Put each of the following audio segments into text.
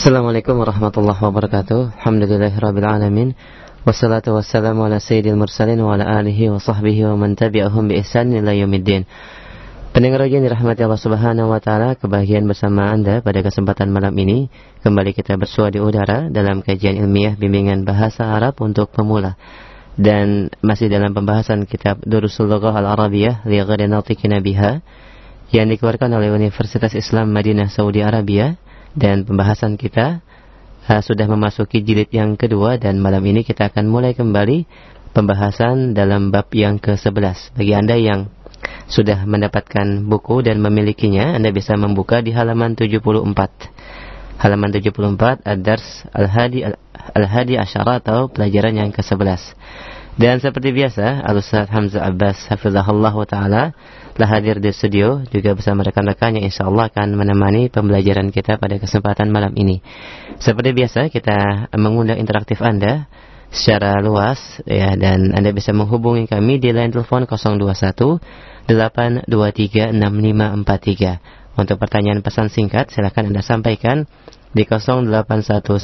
Assalamualaikum warahmatullahi wabarakatuh. Alhamdulillahirabbil Wassalatu wassalamu ala sayyidil mursalin wa ala alihi wa sahbihi wa man tabi'ahum bi ihsan ila yaumiddin. Pendengar yang dirahmati Allah Subhanahu wa taala, kebahagiaan bersama Anda pada kesempatan malam ini. Kembali kita bersua di udara dalam kajian ilmiah bimbingan bahasa Arab untuk pemula. Dan masih dalam pembahasan kitab Durusul Lughah Al-Arabiyah li ghairi natiqina biha yang dikeluarkan oleh Universitas Islam Madinah Saudi Arabia dan pembahasan kita uh, sudah memasuki jilid yang kedua dan malam ini kita akan mulai kembali pembahasan dalam bab yang ke-11. Bagi Anda yang sudah mendapatkan buku dan memilikinya, Anda bisa membuka di halaman 74. Halaman 74 Ad-Dars Al-Hadi Al-Hadi Asyara atau pelajaran yang ke-11. Dan seperti biasa, Al-Ustaz Hamzah Abbas Hafizahullah wa ta'ala telah hadir di studio juga bersama rekan-rekannya insya Allah akan menemani pembelajaran kita pada kesempatan malam ini. Seperti biasa kita mengundang interaktif Anda secara luas ya dan Anda bisa menghubungi kami di line telepon 021 823 6543. Untuk pertanyaan pesan singkat silakan Anda sampaikan di 0819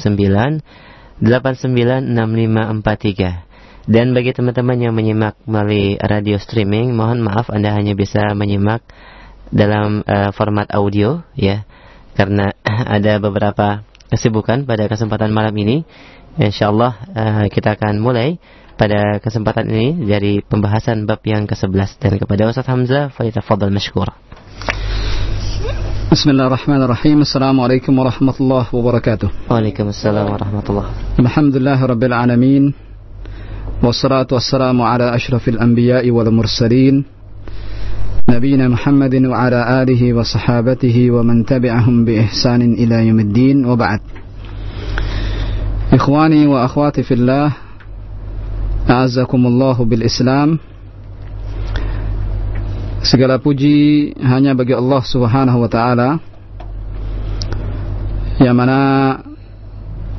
896543. Dan bagi teman-teman yang menyimak melalui radio streaming, mohon maaf Anda hanya bisa menyimak dalam uh, format audio ya. Karena ada beberapa kesibukan pada kesempatan malam ini. Insyaallah uh, kita akan mulai pada kesempatan ini dari pembahasan bab yang ke-11 dan kepada Ustaz Hamzah falyatafadhal mashkur. Bismillahirrahmanirrahim. Assalamualaikum warahmatullahi wabarakatuh. Waalaikumsalam warahmatullahi. Alhamdulillahirabbil alamin. والصلاة والسلام على أشرف الأنبياء والمرسلين نبينا محمد وعلى آله وصحابته ومن تبعهم بإحسان إلى يوم الدين وبعد. إخواني وأخواتي في الله أعزكم الله بالإسلام. Segala puji hanya bagi Allah Subhanahu wa taala. Yang mana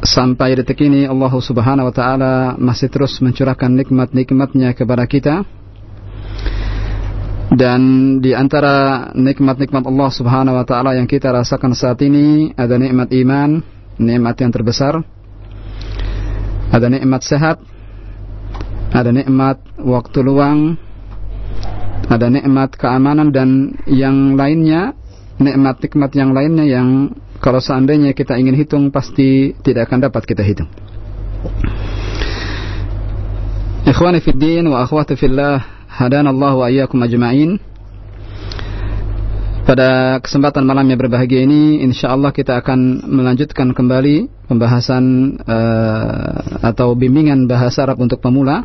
sampai detik ini Allah Subhanahu wa taala masih terus mencurahkan nikmat-nikmatnya kepada kita. Dan di antara nikmat-nikmat Allah Subhanahu wa taala yang kita rasakan saat ini ada nikmat iman, nikmat yang terbesar. Ada nikmat sehat, ada nikmat waktu luang, ada nikmat keamanan dan yang lainnya, nikmat-nikmat yang lainnya yang kalau seandainya kita ingin hitung pasti tidak akan dapat kita hitung. Ikhwani fi din wa akhwati fillah, hadana Allah wa iyyakum ajma'in. Pada kesempatan malam yang berbahagia ini, insya Allah kita akan melanjutkan kembali pembahasan uh, atau bimbingan bahasa Arab untuk pemula.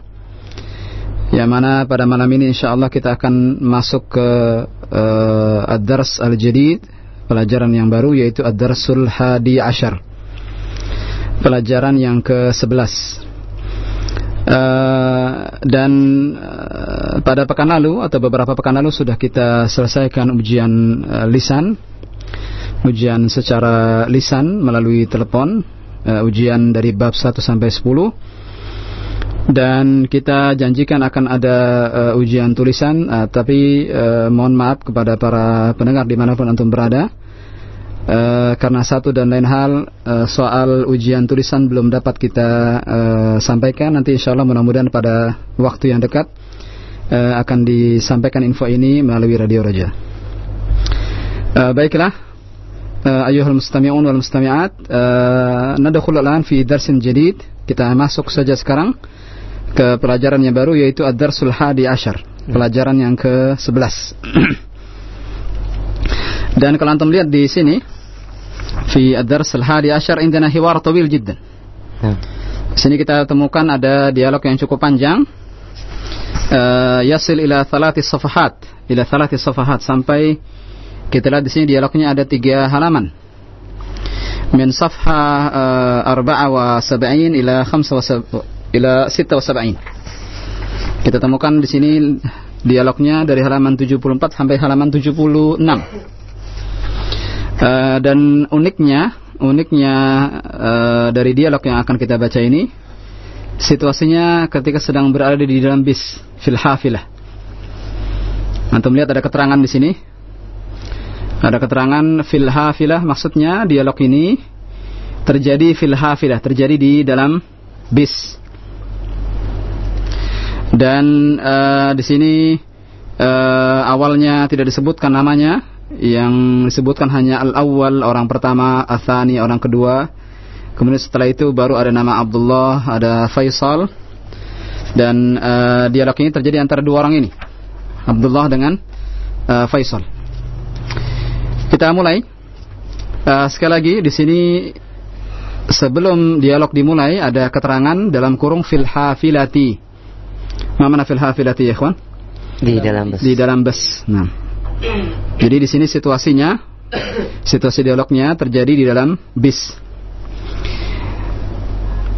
Yang mana pada malam ini insya Allah kita akan masuk ke uh, Ad-Dars Al-Jadid pelajaran yang baru yaitu Ad-Darsul Hadi Ashar. Pelajaran yang ke-11 Uh, dan uh, pada pekan lalu atau beberapa pekan lalu sudah kita selesaikan ujian uh, lisan. Ujian secara lisan melalui telepon uh, ujian dari bab 1 sampai 10 dan kita janjikan akan ada uh, ujian tulisan uh, tapi uh, mohon maaf kepada para pendengar di mana pun antum berada. Uh, karena satu dan lain hal uh, soal ujian tulisan belum dapat kita uh, sampaikan. Nanti insya Allah mudah-mudahan pada waktu yang dekat uh, akan disampaikan info ini melalui radio Raja. Uh, baiklah, uh, ayuhal mustami'un wal mustami'at, uh, nadkhul al fi darsin jadid. Kita masuk saja sekarang ke pelajaran yang baru yaitu ad-darsul hadi asyar, pelajaran yang ke-11. Dan kalau antum lihat di sini fi ad-dars al-hadi asyar indana hiwar tawil jiddan. Hmm. Sini kita temukan ada dialog yang cukup panjang. Uh, yasil ila thalati safahat, ila thalati safahat sampai kita lihat di sini dialognya ada tiga halaman. Min safha uh, arba'a wa sab'in ila khamsa wa ila sitta wa sab'in. Kita temukan di sini dialognya dari halaman 74 sampai halaman 76. Uh, dan uniknya, uniknya uh, dari dialog yang akan kita baca ini, situasinya ketika sedang berada di dalam bis fil hafilah. Antum lihat ada keterangan di sini. Ada keterangan fil hafilah maksudnya dialog ini terjadi fil hafilah, terjadi di dalam bis. Dan uh, di sini uh, awalnya tidak disebutkan namanya, yang disebutkan hanya al-awwal orang pertama, athani orang kedua. Kemudian setelah itu baru ada nama Abdullah, ada Faisal. Dan uh, dialog ini terjadi antara dua orang ini. Abdullah dengan uh, Faisal. Kita mulai. Uh, sekali lagi di sini sebelum dialog dimulai ada keterangan dalam kurung fil hafilati. Mana fil hafilati ya, kawan? Di dalam bus. Di dalam bus. Nah. Jadi di sini situasinya situasi dialognya terjadi di dalam bis.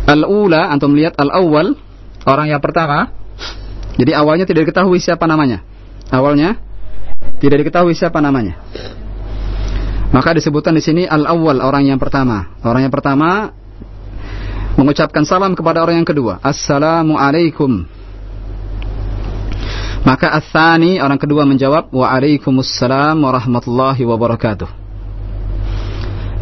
Al-ula antum melihat al-awwal orang yang pertama. Jadi awalnya tidak diketahui siapa namanya. Awalnya tidak diketahui siapa namanya. Maka disebutkan di sini al-awwal orang yang pertama. Orang yang pertama mengucapkan salam kepada orang yang kedua. Assalamualaikum. Maka Athani orang kedua menjawab Waalaikumsalam warahmatullahi wabarakatuh.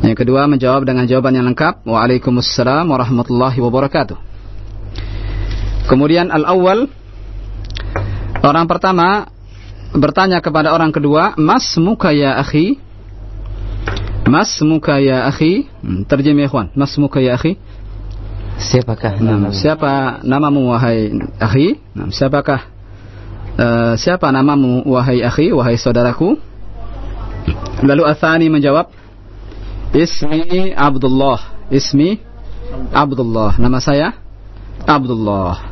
Yang kedua menjawab dengan jawaban yang lengkap Waalaikumsalam warahmatullahi wabarakatuh. Kemudian al-awwal orang pertama bertanya kepada orang kedua, "Mas muka ya akhi?" Mas muka ya akhi? Hmm, terjemah ikhwan. Mas muka ya akhi? Siapakah nama? siapa namamu wahai akhi? Nah, siapakah uh, siapa namamu wahai akhi, wahai saudaraku? Lalu Athani menjawab, Ismi Abdullah. Ismi Abdullah. Nama saya Abdullah.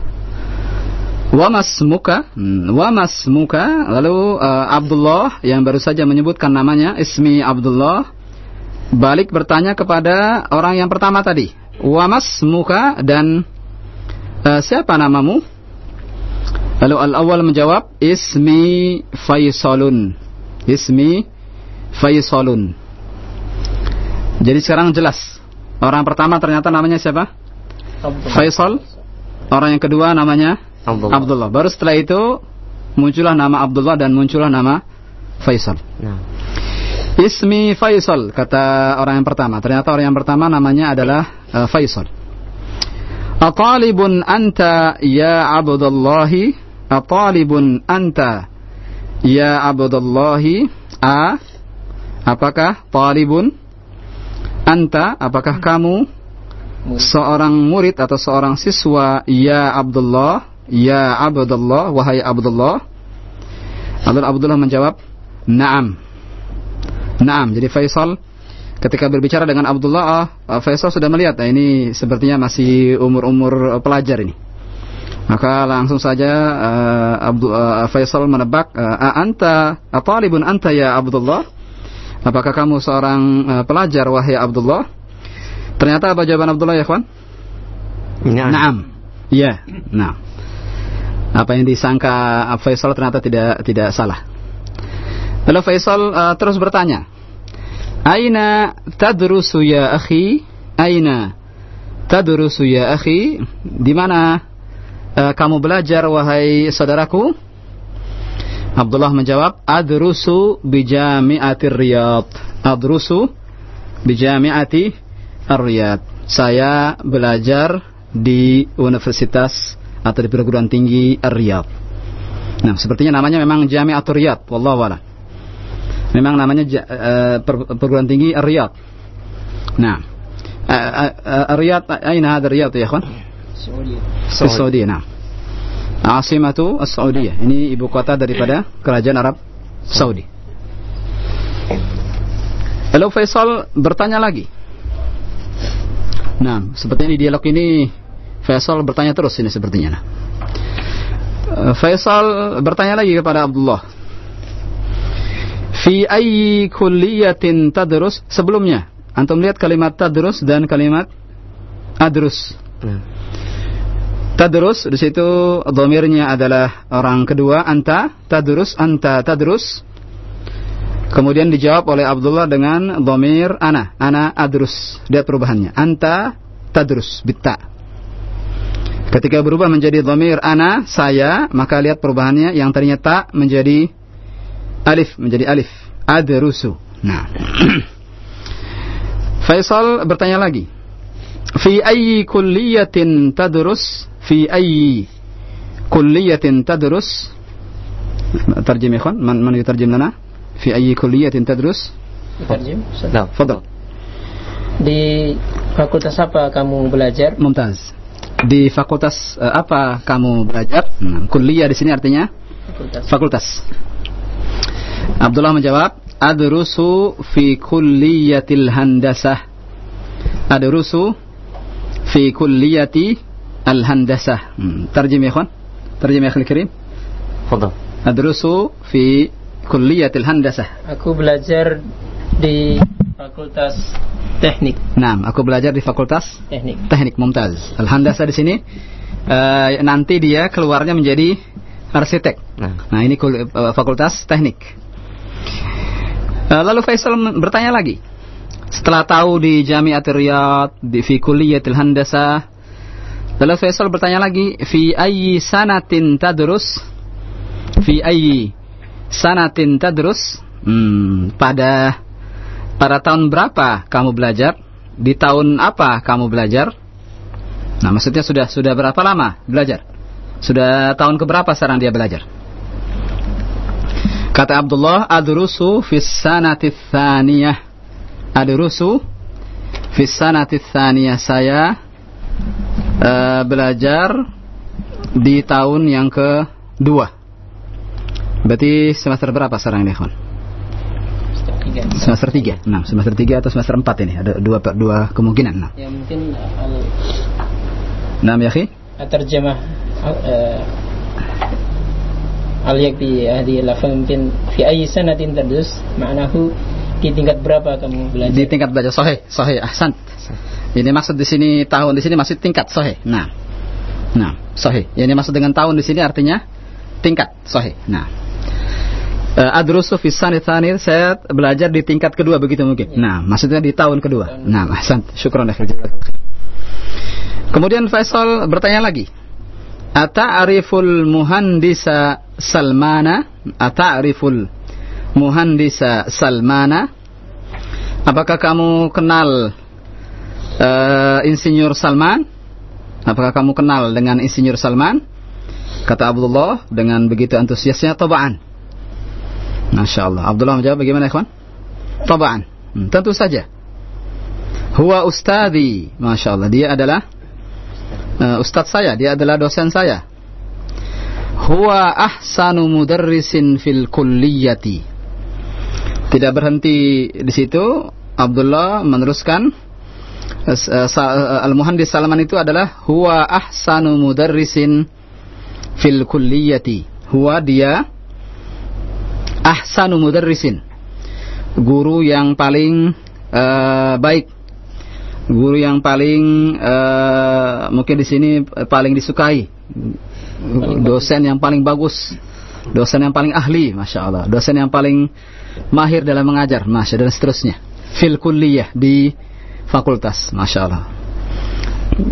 Wa masmuka, hmm, wa masmuka. Lalu uh, Abdullah yang baru saja menyebutkan namanya, Ismi Abdullah balik bertanya kepada orang yang pertama tadi. Wamas muka dan uh, siapa namamu? Lalu al-awwal menjawab, Ismi Faisalun. Ismi Faisalun. Jadi sekarang jelas. Orang pertama ternyata namanya siapa? Abdullah. Faisal. Orang yang kedua namanya Abdullah. Abdullah. Baru setelah itu muncullah nama Abdullah dan muncullah nama Faisal. Nah. Ismi Faisal kata orang yang pertama. Ternyata orang yang pertama namanya adalah uh, Faisal. Atalibun anta ya Abdullahi Atalibun anta. Ya Abdullahi A Apakah talibun? Anta apakah kamu? Seorang murid atau seorang siswa ya Abdullah ya Abdullah wahai Abdullah. Abdullah Abdullah menjawab Naam. Naam, jadi Faisal ketika berbicara dengan Abdullah, uh, Faisal sudah melihat, nah, ini sepertinya masih umur-umur pelajar ini. Maka langsung saja uh, Abdul, uh, Faisal menebak, uh, anta atalibun anta ya Abdullah? Apakah kamu seorang uh, pelajar wahai Abdullah? Ternyata apa jawaban Abdullah ya, kawan? Naam. Naam. Iya, nah. Apa yang disangka Faisal ternyata tidak tidak salah. Lalu Faisal uh, terus bertanya, Aina tadrusu ya akhi? Aina tadrusu ya akhi? Di mana uh, kamu belajar wahai saudaraku? Abdullah menjawab, Adrusu bijami'ati riyad. Adrusu bijami'ati riyad. Saya belajar di universitas atau di perguruan tinggi Riyadh. Nah, sepertinya namanya memang Jami'atul Riyadh, wallahu a'lam. Memang namanya uh, perguruan tinggi Riyadh. Nah, uh, uh, Riyadh, aina ada Riyadh ya kawan? Saudi. Saudi, nah. Asimatu Saudiyah. Ini ibu kota daripada kerajaan Arab Saudi. Lalu Faisal bertanya lagi. Nah, seperti ini dialog ini Faisal bertanya terus ini sepertinya. Nah. Faisal bertanya lagi kepada Abdullah Fi ayyi kulliyatin tadrus sebelumnya. Antum lihat kalimat tadrus dan kalimat adrus. Hmm. Tadrus di situ domirnya adalah orang kedua anta tadrus anta tadrus. Kemudian dijawab oleh Abdullah dengan domir ana ana adrus. Lihat perubahannya. Anta tadrus bitta. Ketika berubah menjadi domir ana saya maka lihat perubahannya yang tadinya tak menjadi alif menjadi alif adrusu nah Faisal bertanya lagi Fi ayyi kulliyatin tadrus? Fi ayyi kulliyatin tadrus? ترجم يا اخوان من من يترجم لنا في اي كليه تدرس Terjem. Nah, تفضل Di fakultas apa kamu belajar? ممتاز di fakultas eh, apa kamu belajar nah, kuliah di sini artinya Fakultas. fakultas Abdullah menjawab adrusu fi kulliyatil handasah adrusu fi kulliyati al handasah hmm. terjem ya ikhwan terjem ya akhil karim تفضل adrusu fi kulliyatil handasah Aku belajar di fakultas teknik. nah aku belajar di fakultas Teknik. teknik mumtaz al handasah di sini eh, nanti dia keluarnya menjadi arsitek Nah, Nah ini kul- eh, fakultas teknik. Eh, lalu Faisal men- bertanya lagi. Setelah tahu di Jami'atul Riyadh, di fi kulliyatil handasah, lalu Faisal bertanya lagi, fi ayyi sanatin tadrus? Fi ayyi sanatin tadrus? Hmm, pada pada tahun berapa kamu belajar? Di tahun apa kamu belajar? Nah, maksudnya sudah sudah berapa lama belajar? Sudah tahun keberapa sekarang dia belajar? Kata Abdullah, adrusu fis sanati tsaniyah. Adrusu fis. Saya eh, belajar di tahun yang kedua. Berarti semester berapa sekarang ini? Tiga. Semester 3. Nah, semester 3 atau semester 4 ini. Ada dua dua kemungkinan. Nah, Ya mungkin al nah ya, terjemah al yakbi hadi lafaz mungkin fi ayyi sanatin tadrus ma'nahu di tingkat berapa kamu belajar? Di tingkat belajar sahih, sahih, ahsan. Ini maksud di sini tahun di sini maksud tingkat sahih. Nah. Nah, sahih. Yang maksud dengan tahun di sini artinya tingkat sahih. Nah. Uh, adrusu fi sanit tsanir, saya belajar di tingkat kedua begitu mungkin. Nah, maksudnya di tahun kedua. Nah, ahsan. Syukran akhir jazakallahu khair. Kemudian Faisal bertanya lagi. Ata'riful muhandisa Salmana? Ata'riful muhandisa Salmana? Apakah kamu kenal eh, Insinyur Salman? Apakah kamu kenal dengan Insinyur Salman? Kata Abdullah dengan begitu antusiasnya, Tabaan. Masya Allah. Abdullah menjawab bagaimana ikhwan? Tabaan. Hmm, tentu saja. Huwa ustadi. Masya Allah. Dia adalah uh, ustadz saya. Dia adalah dosen saya. Huwa ahsanu mudarrisin fil kulliyati. Tidak berhenti di situ. Abdullah meneruskan uh, uh, Al-Muhandis Salman itu adalah huwa ahsanu mudarrisin fil kulliyati. Huwa dia ahsanu mudarrisin. Guru yang paling uh, baik. Guru yang paling uh, mungkin di sini paling disukai. Dosen yang paling bagus. Dosen yang paling ahli masya Allah. Dosen yang paling mahir dalam mengajar masya dan seterusnya. Fil kulliyah di fakultas, masya Allah.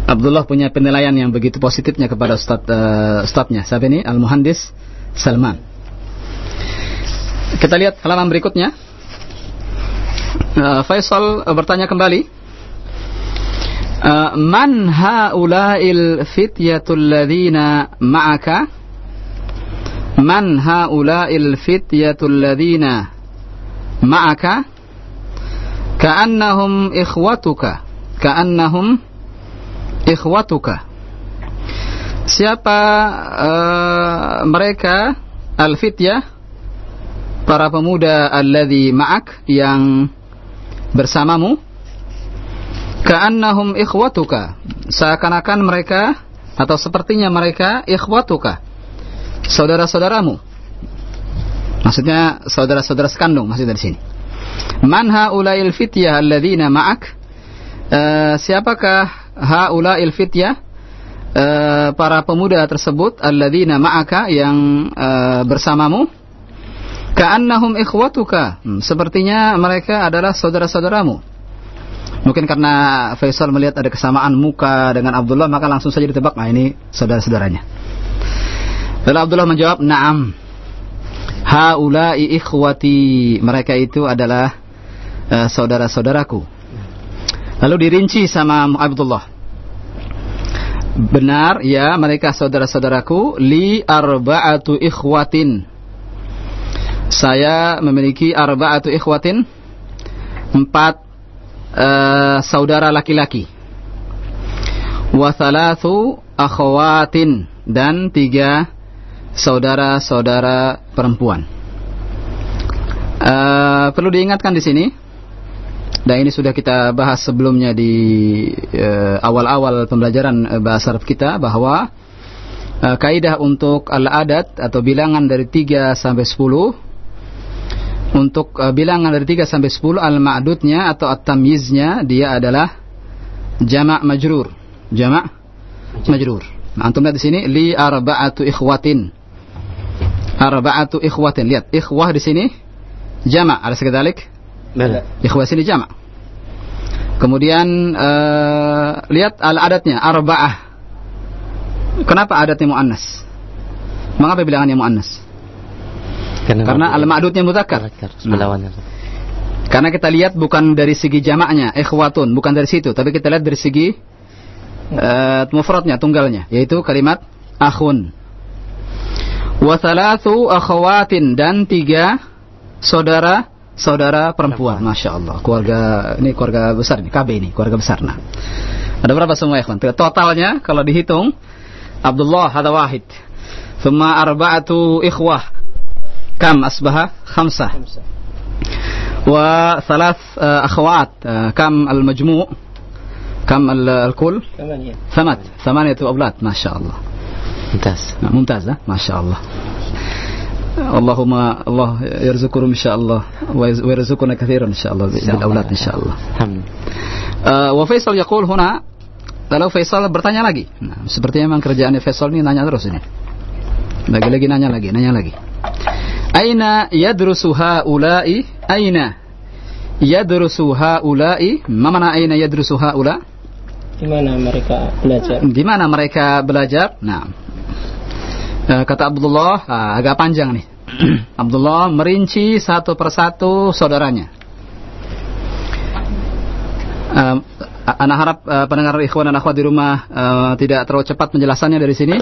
Abdullah punya penilaian yang begitu positifnya kepada ustad, uh, eh, ustadnya. Siapa ini? Al Muhandis Salman. Kita lihat halaman berikutnya. Uh, Faisal bertanya kembali. Uh, man haula'il fityatul ladhina ma'aka? Man haula'il fityatul ladhina ma'aka? Ka'annahum ikhwatuka. Ka'annahum ikhwatuka. Siapa uh, mereka al-fityah? Para pemuda alladhi ma'ak yang bersamamu. Ka'annahum ikhwatuka. Seakan-akan mereka atau sepertinya mereka ikhwatuka. Saudara-saudaramu. Maksudnya saudara-saudara sekandung masih dari sini. Man haula'il fityah alladzina ma'ak? Uh, siapakah haula'il fityah? Uh, para pemuda tersebut alladzina ma'aka yang uh, bersamamu? Ka'annahum ikhwatuka. Hmm, sepertinya mereka adalah saudara-saudaramu. Mungkin karena Faisal melihat ada kesamaan muka dengan Abdullah maka langsung saja ditebak, nah ini saudara-saudaranya. Lalu Abdullah menjawab, "Na'am. Haula'i ikhwati." Mereka itu adalah uh, saudara-saudaraku. Lalu dirinci sama Abdullah. Benar, ya, mereka saudara-saudaraku li arba'atu ikhwatin. Saya memiliki arba'atu ikhwatin empat uh, saudara laki-laki. Wa thalathu akhawatin dan tiga saudara-saudara perempuan. Uh, perlu diingatkan di sini dan ini sudah kita bahas sebelumnya di eh, awal-awal uh, pembelajaran uh, bahasa Arab kita bahwa uh, kaidah untuk al-adat atau bilangan dari 3 sampai 10 untuk uh, bilangan dari 3 sampai 10 al-ma'dudnya atau at-tamyiznya dia adalah jamak majrur. Jamak majrur. Nah, antum lihat di sini li arba'atu ikhwatin. Arba'atu ikhwatin. Lihat, ikhwah di sini jamak. Ada sekadalik? Ikhwah sini jamak. Kemudian uh, lihat al adatnya arba'ah. Kenapa adatnya muannas? Mengapa bilangannya muannas? Karena, Karena al ma'dudnya mudzakkar. Hmm. Karena kita lihat bukan dari segi jamaknya, ikhwatun, bukan dari situ, tapi kita lihat dari segi uh, mufradnya, tunggalnya, yaitu kalimat akhun Wa thalathu akhawatin dan tiga saudara saudara perempuan. Masya Allah. Keluarga ini keluarga besar ini, KB ini, keluarga besar. Nah, ada berapa semua ikhwan? Totalnya kalau dihitung Abdullah ada wahid. Thumma arba'atu ikhwah. Kam asbaha? Khamsah. Wa thalath uh, akhwat. Uh, kam al-majmu' كم الكل؟ ثمانية ثمانية ثمانية أولاد ما شاء الله ممتاز ممتاز ما شاء الله اللهم الله يرزقكم إن شاء الله ويرزقنا كثيرا إن شاء الله بالأولاد إن شاء الله وفيصل يقول هنا Lalu Faisal bertanya lagi. Nah, sepertinya memang kerjaannya Faisal ini nanya terus ini. Lagi-lagi nanya lagi, nanya lagi. Aina yadrusu haula'i? Aina yadrusu haula'i? Ma mana aina yadrusu haula? Di mana mereka belajar? Di mana mereka belajar? Nah, Eh, kata Abdullah ah, agak panjang nih. Abdullah merinci satu persatu saudaranya. Uh, anak harap uh, pendengar ikhwan dan akhwat di rumah uh, tidak terlalu cepat penjelasannya dari sini.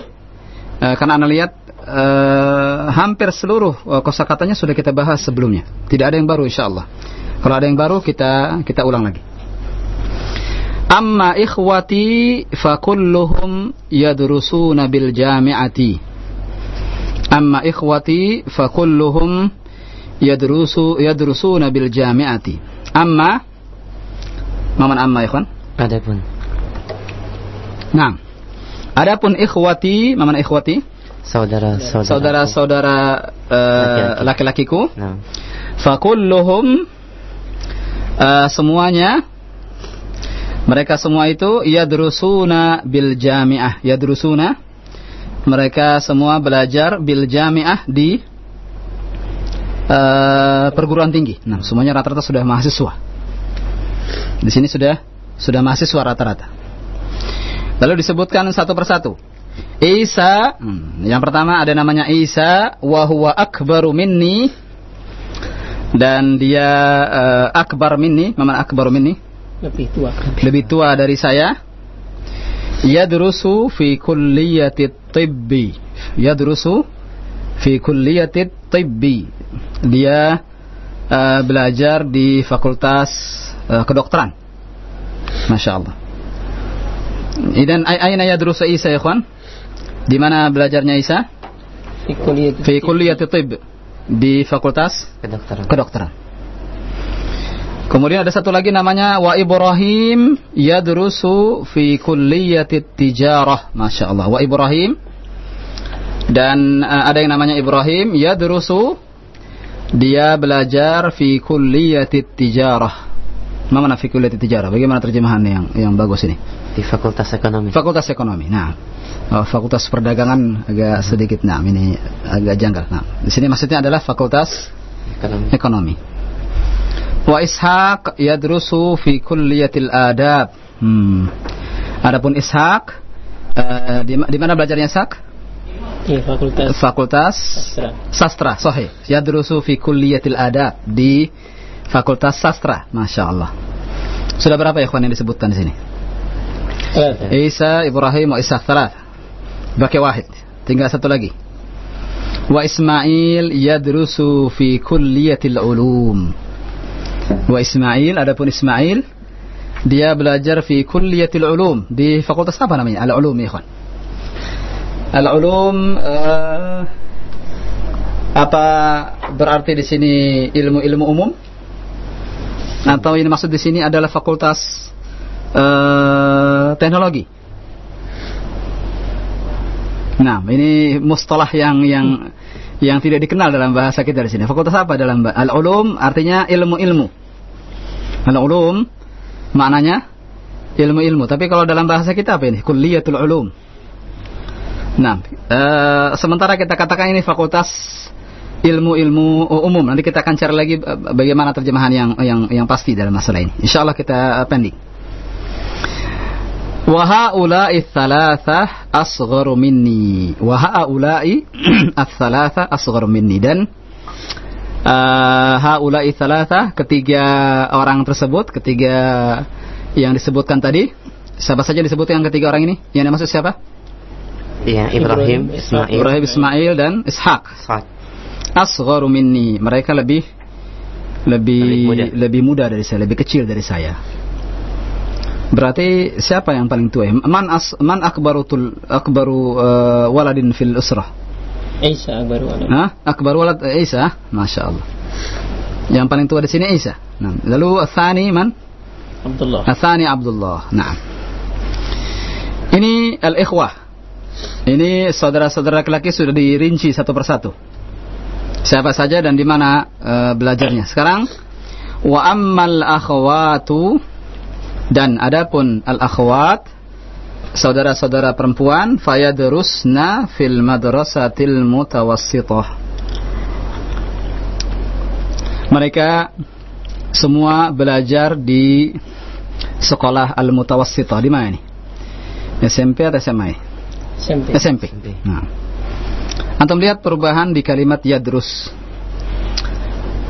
Uh, karena anda lihat uh, hampir seluruh uh, kosakatanya sudah kita bahas sebelumnya. Tidak ada yang baru insya Allah. Kalau ada yang baru kita kita ulang lagi. Amma ikhwati fakulluhum yadrusuna bil jami'ati. Amma ikhwati fakulluhum yadrusu yadrusuna bil jami'ati. Amma Maman amma ikhwan? Adapun. Nah. Adapun ikhwati, maman ikhwati? Saudara saudara saudara saudara uh, laki-lakiku. Nah. Fakulluhum uh, semuanya mereka semua itu yadrusuna bil jami'ah. Yadrusuna mereka semua belajar bil jamiah di uh, perguruan tinggi. Nah, semuanya rata-rata sudah mahasiswa. Di sini sudah sudah mahasiswa rata-rata. Lalu disebutkan satu persatu. Isa, hmm, yang pertama ada namanya Isa, wahwa akbaru minni, dan dia uh, akbar minni, mana akbaru minni? Lebih tua. Lebih tua dari saya. Yadrusu fi kulliyati tibbi. Yadrusu fi kulliyati tibbi. Dia uh, belajar di fakultas uh, kedokteran. Masya Allah dan aina yadrusu Isa ya kawan di mana belajarnya Isa? Fi kulliyati tibb di fakultas kedokteran. kedokteran Kemudian ada satu lagi namanya wa Ibrahim yadrusu fi kulliyati tijarah. Masya Allah. Wa Ibrahim dan uh, ada yang namanya Ibrahim yadrusu dia belajar fi kulliyati tijarah. Mana fi kulliyati tijarah? Bagaimana terjemahan yang yang bagus ini? Di Fakultas Ekonomi. Fakultas Ekonomi. Nah, oh, Fakultas Perdagangan agak sedikit nah ini agak janggal. Nah, di sini maksudnya adalah Fakultas Ekonomi. Ekonomi. Wa Ishaq yadrusu fi kulliyatil adab. Hmm. Adapun Ishaq uh, di, di mana belajarnya Ishaq? Di fakultas Fakultas Sastra. Sastra, sahih. Yadrusu fi kulliyatil adab di Fakultas Sastra, Masya Allah. Sudah berapa ya yang disebutkan di sini? Ya. Isa, Ibrahim, wa Ishaq Talat. Baki wahid. Tinggal satu lagi. Wa Ismail yadrusu fi kulliyatil ulum. Wa Ismail, adapun Ismail, dia belajar fi kulliyatil ulum. Di fakultas apa namanya? Al-ulum, ikhwan. Al-ulum, eh, apa berarti di sini ilmu-ilmu umum? Atau ini maksud di sini adalah fakultas eh, teknologi? Nah, ini mustalah yang yang yang tidak dikenal dalam bahasa kita di sini. Fakultas apa dalam al-ulum artinya ilmu-ilmu. Al-ulum maknanya ilmu-ilmu. Tapi kalau dalam bahasa kita apa ini? Kulliyatul ulum. Nah, eh, sementara kita katakan ini fakultas ilmu-ilmu umum. Nanti kita akan cari lagi eh, bagaimana terjemahan yang yang yang pasti dalam masalah ini. Insya Allah kita pending. Wahaulai thalatha asgharu minni. Wahaulai thalatha asgharu minni. Dan uh, haulai thalatha ketiga orang tersebut, ketiga yang disebutkan tadi, siapa saja disebut yang ketiga orang ini? Yang dimaksud siapa? Iya, Ibrahim, Ibrahim, Ismail, Ibrahim Ismail dan Ishaq. Sa'ad. Asgharu minni. Mereka lebih lebih Lebih muda. lebih muda dari saya, lebih kecil dari saya. Berarti siapa yang paling tua? Man as, man akbaru tul, akbaru uh, waladin fil usrah? Isa akbaru walad. Hah? Akbaru walad eh, Isa, Masya Allah. Yang paling tua di sini Isa. Nah. Lalu Athani man? Abdullah. Athani Abdullah. Nah. Ini al-ikhwah. Ini saudara-saudara laki-laki sudah dirinci satu persatu. Siapa saja dan di mana uh, belajarnya. Sekarang wa ammal akhwatu dan adapun al akhwat saudara-saudara perempuan fayadrusna fil madrasatil mutawassithah. Mereka semua belajar di sekolah al-mutawassithah di mana ini? SMP atau SMA? SMP. SMP. Nah. Antum lihat perubahan di kalimat yadrus.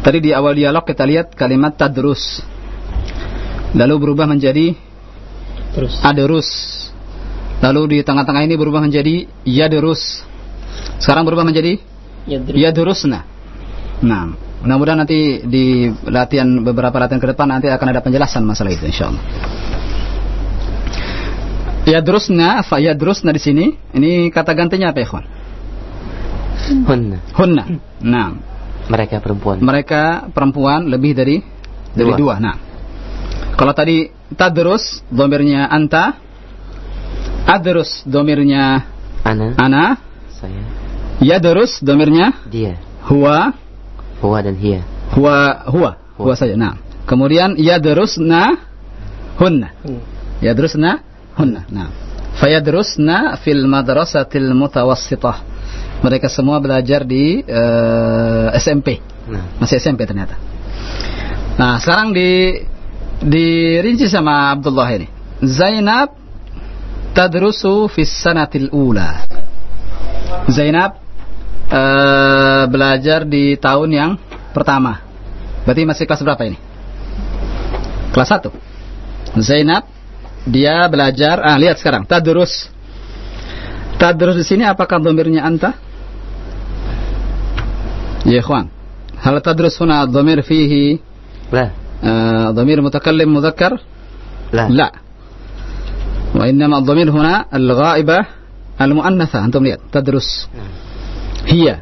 Tadi di awal dialog kita lihat kalimat tadrus lalu berubah menjadi terus. Aderus. Lalu di tengah-tengah ini berubah menjadi yadrus. Sekarang berubah menjadi yadrus. yadrusna. Nah mudah-mudahan nanti di latihan beberapa latihan ke depan nanti akan ada penjelasan masalah itu insyaallah. Yadrusna fa yadrusna di sini. Ini kata gantinya apa ya ikhwan? Hunna. Hunna. Hmm. Nah. Mereka perempuan. Mereka perempuan lebih dari dua. dari dua. Nah kalau tadi tadrus, domirnya anta, adrus, domirnya Ana, ana, saya, yadrus, domirnya dia, huwa, huwa dan hiya. huwa, huwa, huwa saja. Nah, kemudian yadrusna, hunna. Yadrusna hunna. Nah. Fayadrusna fil madrasatil mutawassithah. Mereka semua belajar di eh, SMP. Nah, Masih SMP ternyata. Nah, sekarang di dirinci sama Abdullah ini. Zainab tadrusu fis sanatil ula. Zainab eh, belajar di tahun yang pertama. Berarti masih kelas berapa ini? Kelas 1. Zainab dia belajar ah lihat sekarang tadrus. Tadrus di sini apakah domirnya anta? Ya ikhwan. Hal tadrus huna dhamir fihi آه، ضمير متكلم مذكر la. لا وإنما الضمير هنا الغائبة المؤنثة أنتم lihat تدرس هي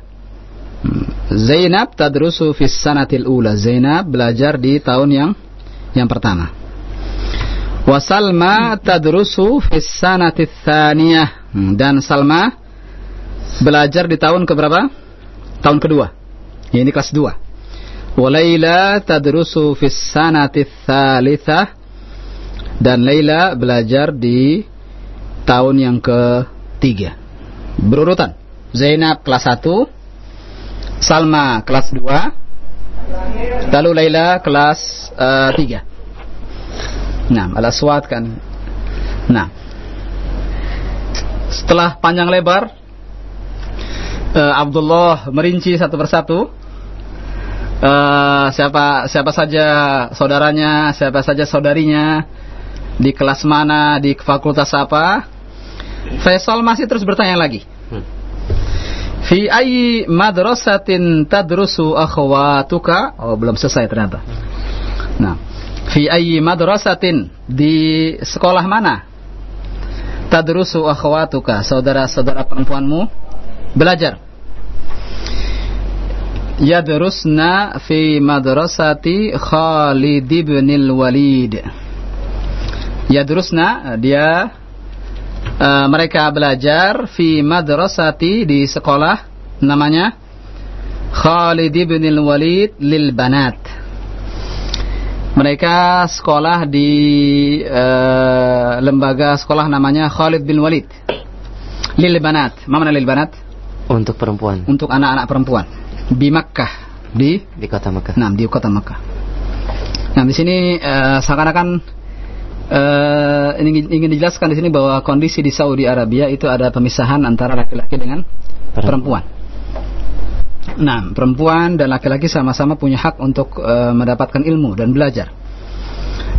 Zainab tadrusu fi sanatil ula. Zainab belajar di tahun yang yang pertama. Wa Salma tadrusu fi sanatil thaniyah. Hmm, Dan Salma belajar di tahun keberapa? Tahun kedua. Ya, ini kelas 2. Wa Laila tadrusu fi sanatil thalithah. Dan Laila belajar di tahun yang ketiga. Berurutan. Zainab kelas 1, Salma kelas 2, lalu Laila kelas 3. Nah, al-aswat kan. Nah. Setelah panjang lebar eh, Abdullah merinci satu persatu eh, siapa siapa saja saudaranya, siapa saja saudarinya di kelas mana, di fakultas apa. Faisal masih terus bertanya lagi. Hmm. Fi ayyi madrasatin tadrusu akhwatuka? Oh, belum selesai ternyata. Nah, fi ayyi madrasatin di sekolah mana? Tadrusu akhwatuka, saudara-saudara perempuanmu belajar. Yadrusna fi madrasati Khalid ibn al-Walid. Yadrusna dia uh, mereka belajar fi madrasati di sekolah namanya Khalid bin Walid lil banat. Mereka sekolah di uh, lembaga sekolah namanya Khalid bin Walid lil banat. Mana lil banat? Untuk perempuan. Untuk anak-anak perempuan di Makkah di di kota Makkah. Nah, di kota Makkah. Nah, di sini uh, seakan-akan uh, ingin, ingin dijelaskan di sini bahwa kondisi di Saudi Arabia itu ada pemisahan antara laki-laki dengan perempuan. Nah, perempuan dan laki-laki sama-sama punya hak untuk uh, mendapatkan ilmu dan belajar.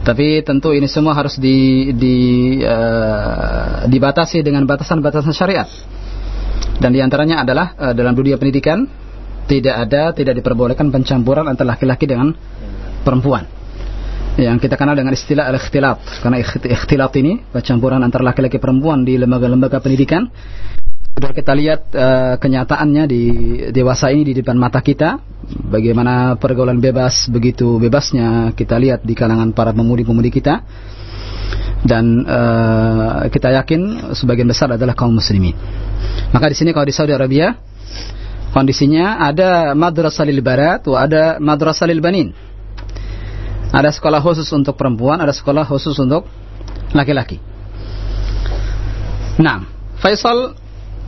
Tapi tentu ini semua harus di, di, uh, dibatasi dengan batasan-batasan syariat. Dan di antaranya adalah uh, dalam dunia pendidikan tidak ada, tidak diperbolehkan pencampuran antara laki-laki dengan perempuan. Yang kita kenal dengan istilah al-ikhtilat. Karena ikhtilat ini percampuran antara laki-laki perempuan di lembaga-lembaga pendidikan sudah kita lihat uh, kenyataannya di dewasa ini di depan mata kita. Bagaimana pergaulan bebas begitu bebasnya kita lihat di kalangan para pemudi-pemudi kita. Dan uh, kita yakin sebagian besar adalah kaum muslimin. Maka di sini kalau di Saudi Arabia kondisinya ada madrasah lil barat wa ada madrasah lil banin ada sekolah khusus untuk perempuan, ada sekolah khusus untuk laki-laki. Nah, Faisal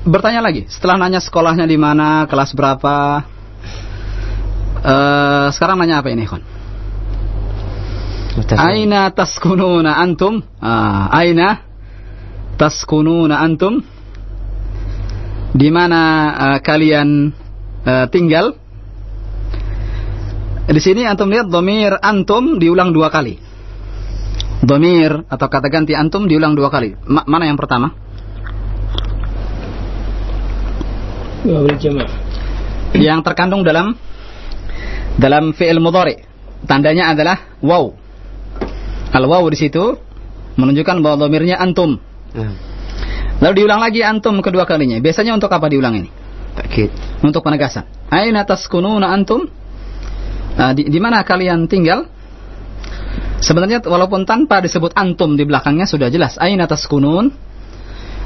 bertanya lagi. Setelah nanya sekolahnya di mana, kelas berapa, uh, sekarang nanya apa ini, Khon? Aina taskununa antum? Uh, aina taskununa antum? Di mana uh, kalian uh, tinggal? Di sini antum lihat domir antum diulang dua kali. Domir atau kata ganti antum diulang dua kali. Ma mana yang pertama? Yang terkandung dalam dalam fi'il mudhari. Tandanya adalah waw. Al waw di situ menunjukkan bahwa domirnya antum. Hmm. Lalu diulang lagi antum kedua kalinya. Biasanya untuk apa diulang ini? Takkid. Untuk penegasan. Aina taskununa antum? Nah, di, di mana kalian tinggal? Sebenarnya walaupun tanpa disebut antum di belakangnya sudah jelas aina taskunun.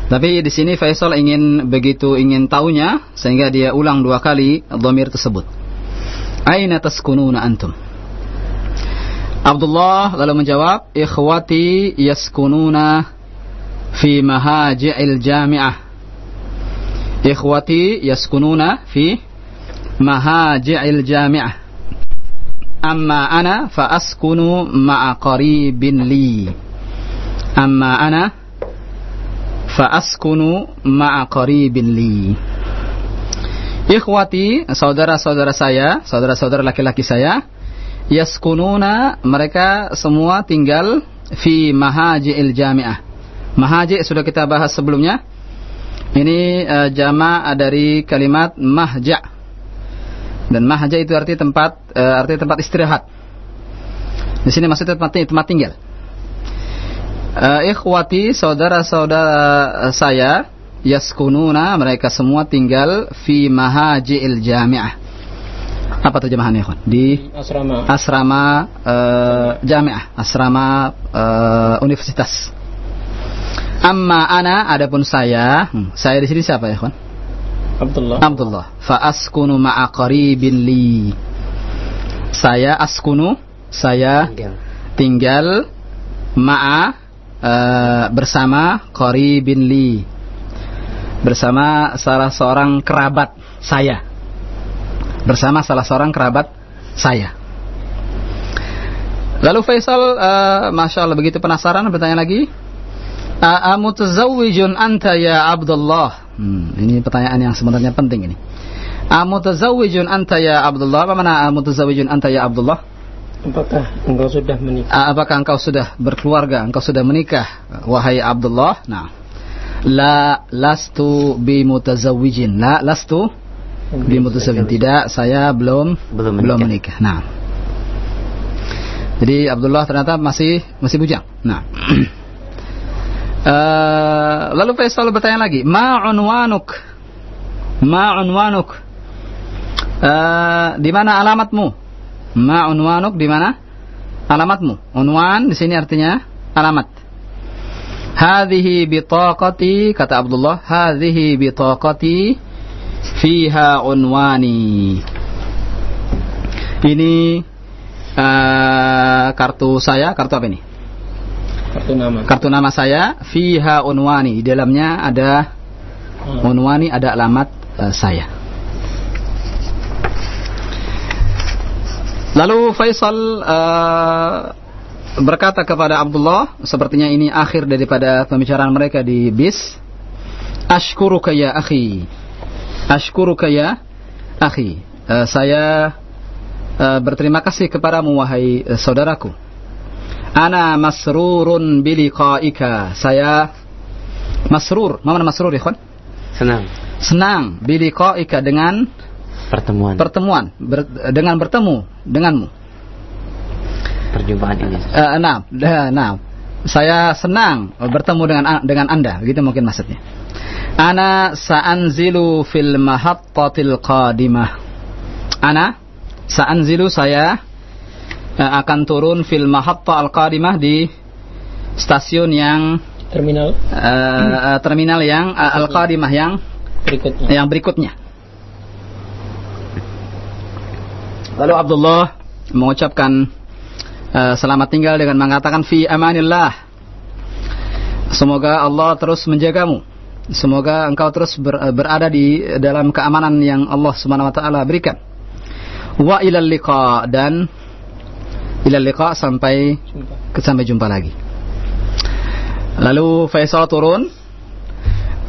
Tapi di sini Faisal ingin begitu ingin tahunya sehingga dia ulang dua kali dhamir tersebut. Aina taskununa antum? Abdullah lalu menjawab, "Ikhwati yaskununa fi mahaji'il jami'ah." Ikhwati yaskununa fi mahaji'il jami'ah. Amma ana fa askunu ma'a qaribin li. Amma ana fa askunu ma'a qaribin li. Ikhwati, saudara-saudara saya, saudara-saudara laki-laki saya, yaskununa mereka semua tinggal fi mahaji'il jami'ah. Mahaji sudah kita bahas sebelumnya. Ini uh, jama' dari kalimat mahja' Dan mahja itu arti tempat uh, arti tempat istirahat. Di sini maksudnya tempat, tempat tinggal. Uh, ikhwati saudara-saudara saya yaskununa mereka semua tinggal fi mahajil jami'ah. Apa terjemahannya, ikhwan? Di asrama asrama uh, jami'ah, asrama uh, universitas. Amma ana adapun saya, hmm, saya di sini siapa ya, ikhwan? Abdullah. Abdullah. Fa askunu ma'a qaribin li. Saya askunu, saya tinggal, tinggal ma'a uh, bersama qaribin li. Bersama salah seorang kerabat saya. Bersama salah seorang kerabat saya. Lalu Faisal, uh, masya Allah begitu penasaran bertanya lagi, Amutazawwijun anta ya Abdullah? Hmm, ini pertanyaan yang sebenarnya penting ini. Amutazawwijun anta ya Abdullah? Apa mana amutazawwijun anta ya Abdullah? Apakah engkau sudah menikah? Ah, Apakah engkau sudah berkeluarga? Engkau sudah menikah? Wahai Abdullah. Nah. La lastu bimutazawwijin. La lastu bimutazawwijin. Tidak, saya belum Belum belum menikah. menikah. Nah. Jadi Abdullah ternyata masih masih bujang. Nah. Eh, lalu Faisal bertanya lagi, "Ma unwanuk?" Ma unwanuk? Eh, di mana alamatmu? Ma unwanuk di mana? Alamatmu. Unwan di sini artinya alamat. Hadhihi bitaqati kata Abdullah, hadhihi bitaqati fiha unwani. Ini eh, kartu saya, kartu apa ini? Kartu nama. Kartu nama saya fiha unwani. Di dalamnya ada Hmm. unwani, ada alamat eh, saya. Lalu Faisal eh, berkata kepada Abdullah, sepertinya ini akhir daripada pembicaraan mereka di bis. Ashkuruka ya akhi. Ashkuruka ya akhi. Eh, saya eh, berterima kasih kepadamu wahai eh, saudaraku. Ana masrurun biliqaika. Saya masrur. Mana masrur, ikhwan? Senang. Senang biliqaika dengan Pertemuan. pertemuan ber- dengan bertemu denganmu. perjumpaan ini. Eh, nah, dah, nah, saya senang bertemu dengan dengan Anda, begitu mungkin maksudnya. Ana sa'anzilu fil mahattatil qadimah. Ana sa'anzilu saya eh, akan turun fil mahatta al qadimah di stasiun yang Terminal eh, terminal yang eh, al qadimah yang berikutnya. yang berikutnya. Lalu Abdullah mengucapkan eh, selamat tinggal dengan mengatakan fi amanillah. Semoga Allah terus menjagamu. Semoga engkau terus ber- berada di dalam keamanan yang Allah Subhanahu wa taala berikan. Wa ilal liqa dan ilal liqa sampai Sumpah. sampai jumpa lagi. Lalu Faisal turun.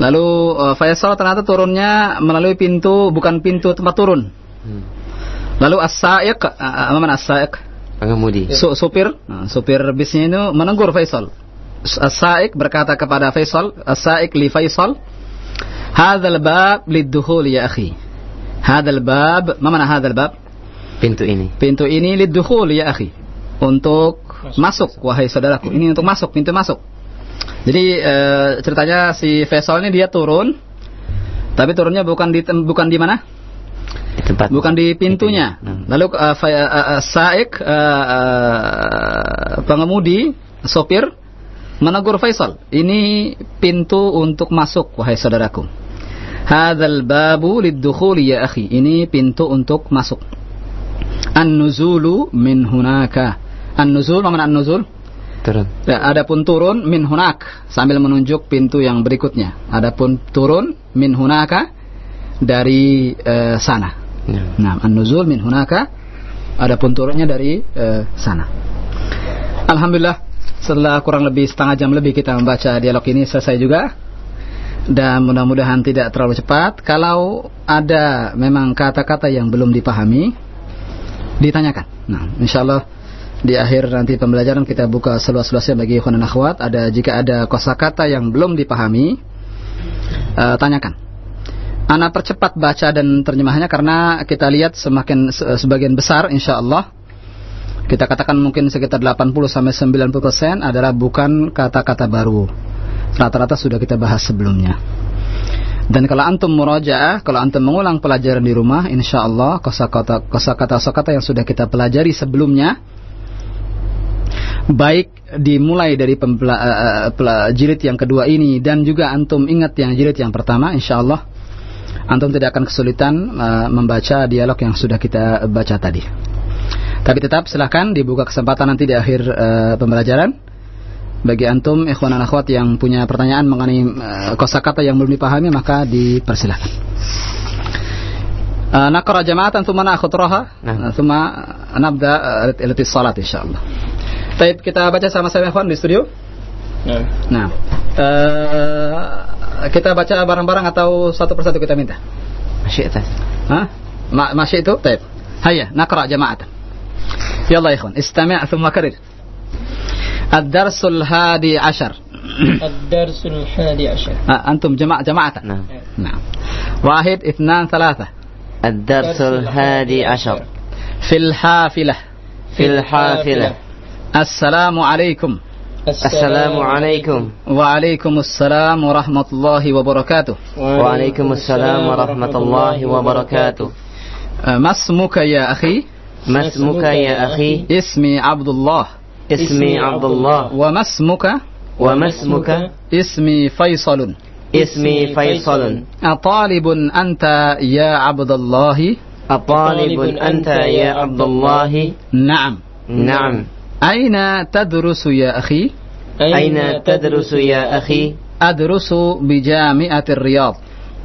Lalu eh, Faisal ternyata turunnya melalui pintu bukan pintu tempat turun. Hmm. Lalu as-sa'iq, uh, apa mana as-sa'iq? Pengemudi. Su- supir, nah, supir bisnya itu menegur Faisal. As-sa'iq berkata kepada Faisal, as-sa'iq li Faisal, "Hadzal bab lid-dukhul ya akhi." Hadzal bab, mana hadzal bab? Pintu ini. Pintu ini lid-dukhul ya akhi. Untuk masuk, wahai saudaraku. Ini untuk masuk, pintu masuk. Jadi eh, ceritanya si Faisal ini dia turun, tapi turunnya bukan di bukan di mana? Di tempat. bukan di pintunya. Hmm. Lalu fa- uh, uh, saik uh, uh, pengemudi sopir menegur Faisal, ini pintu untuk masuk wahai saudaraku. Hadzal babu lid-dukhuli ya akhi. Ini pintu untuk masuk. An-nuzulu min hunaka. An-nuzul, apa makna an-nuzul? Turun. Ya, adapun turun min hunak sambil menunjuk pintu yang berikutnya. Adapun turun min hunaka dari eh, sana. Ya. Nah, an-nuzul min hunaka adapun turunnya dari eh, sana. Alhamdulillah setelah kurang lebih setengah jam lebih kita membaca dialog ini selesai juga. Dan mudah-mudahan tidak terlalu cepat. Kalau ada memang kata-kata yang belum dipahami, ditanyakan. Nah, insyaallah di akhir nanti pembelajaran kita buka seluas-luasnya bagi ikhwan dan akhwat. Ada jika ada kosakata yang belum dipahami, eh, tanyakan. Ana percepat baca dan terjemahannya karena kita lihat semakin se- sebagian besar insya Allah kita katakan mungkin sekitar 80 sampai 90 persen adalah bukan kata-kata baru. Rata-rata sudah kita bahas sebelumnya. Dan kalau antum murajaah, kalau antum mengulang pelajaran di rumah, insya Allah kosakata kosakata kosakata yang sudah kita pelajari sebelumnya, baik dimulai dari pempela, eh, pela- jilid yang kedua ini dan juga antum ingat yang jilid yang pertama, insya Allah antum tidak akan kesulitan uh, membaca dialog yang sudah kita baca tadi. Tapi tetap silahkan dibuka kesempatan nanti di akhir uh, pembelajaran bagi antum ikhwan dan akhwat yang punya pertanyaan mengenai uh, kosakata yang belum dipahami maka dipersilahkan. Uh, نقرأ جماعة ثم نأخذ راحة نعم. ثم نبدأ uh, الاتصالات إن شاء الله. Baik, kita baca sama-sama ikhwan di studio. Nah, Nah, eh, kita baca bareng-bareng atau satu persatu kita minta? Masih atas. Hah? Ma masih itu? Baik. Hayya, naqra jama'atan. يلا يا إخوان استمع ثم كرر الدرس الهادي عشر الدرس الحادي عشر آه، أنتم جماعة جماعة نعم نعم واحد اثنان ثلاثة الدرس الهادي عشر في الحافلة في الحافلة السلام عليكم. السلام عليكم. وعليكم السلام ورحمة الله وبركاته. وعليكم السلام ورحمة الله وبركاته. آه، ما اسمك يا أخي؟ ما اسمك يا أخي؟ اسمي عبد الله اسمي عبد الله وما اسمك؟ وما اسمك؟ اسمي فيصل. اسمي فيصل. أطالب أنت يا عبد الله أطالب أنت يا عبد الله نعم. نعم. أين تدرس يا أخي؟ أين تدرس يا أخي؟ أدرس بجامعة الرياض.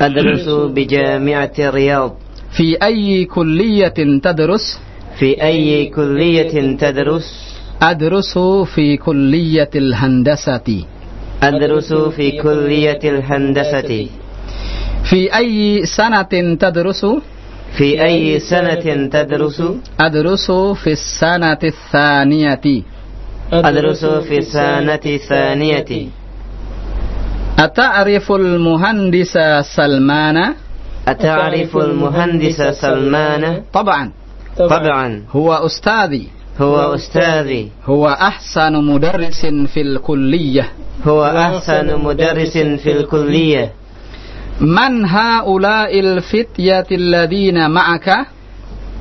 أدرس بجامعة الرياض. في أي كلية تدرس؟ في أي كلية تدرس؟ أدرس في كلية الهندسة. أدرس في كلية الهندسة. في أي سنة تدرس؟ في أي سنة تدرس؟ أدرس في السنة الثانية. أدرس في السنة الثانية. أتعرف المهندس سلمان؟ أتعرف المهندس سلمان؟ طبعا. طبعا. هو أستاذي. هو أستاذي. هو أحسن مدرس في الكلية. هو أحسن مدرس في الكلية. من هؤلاء الفتية الذين معك؟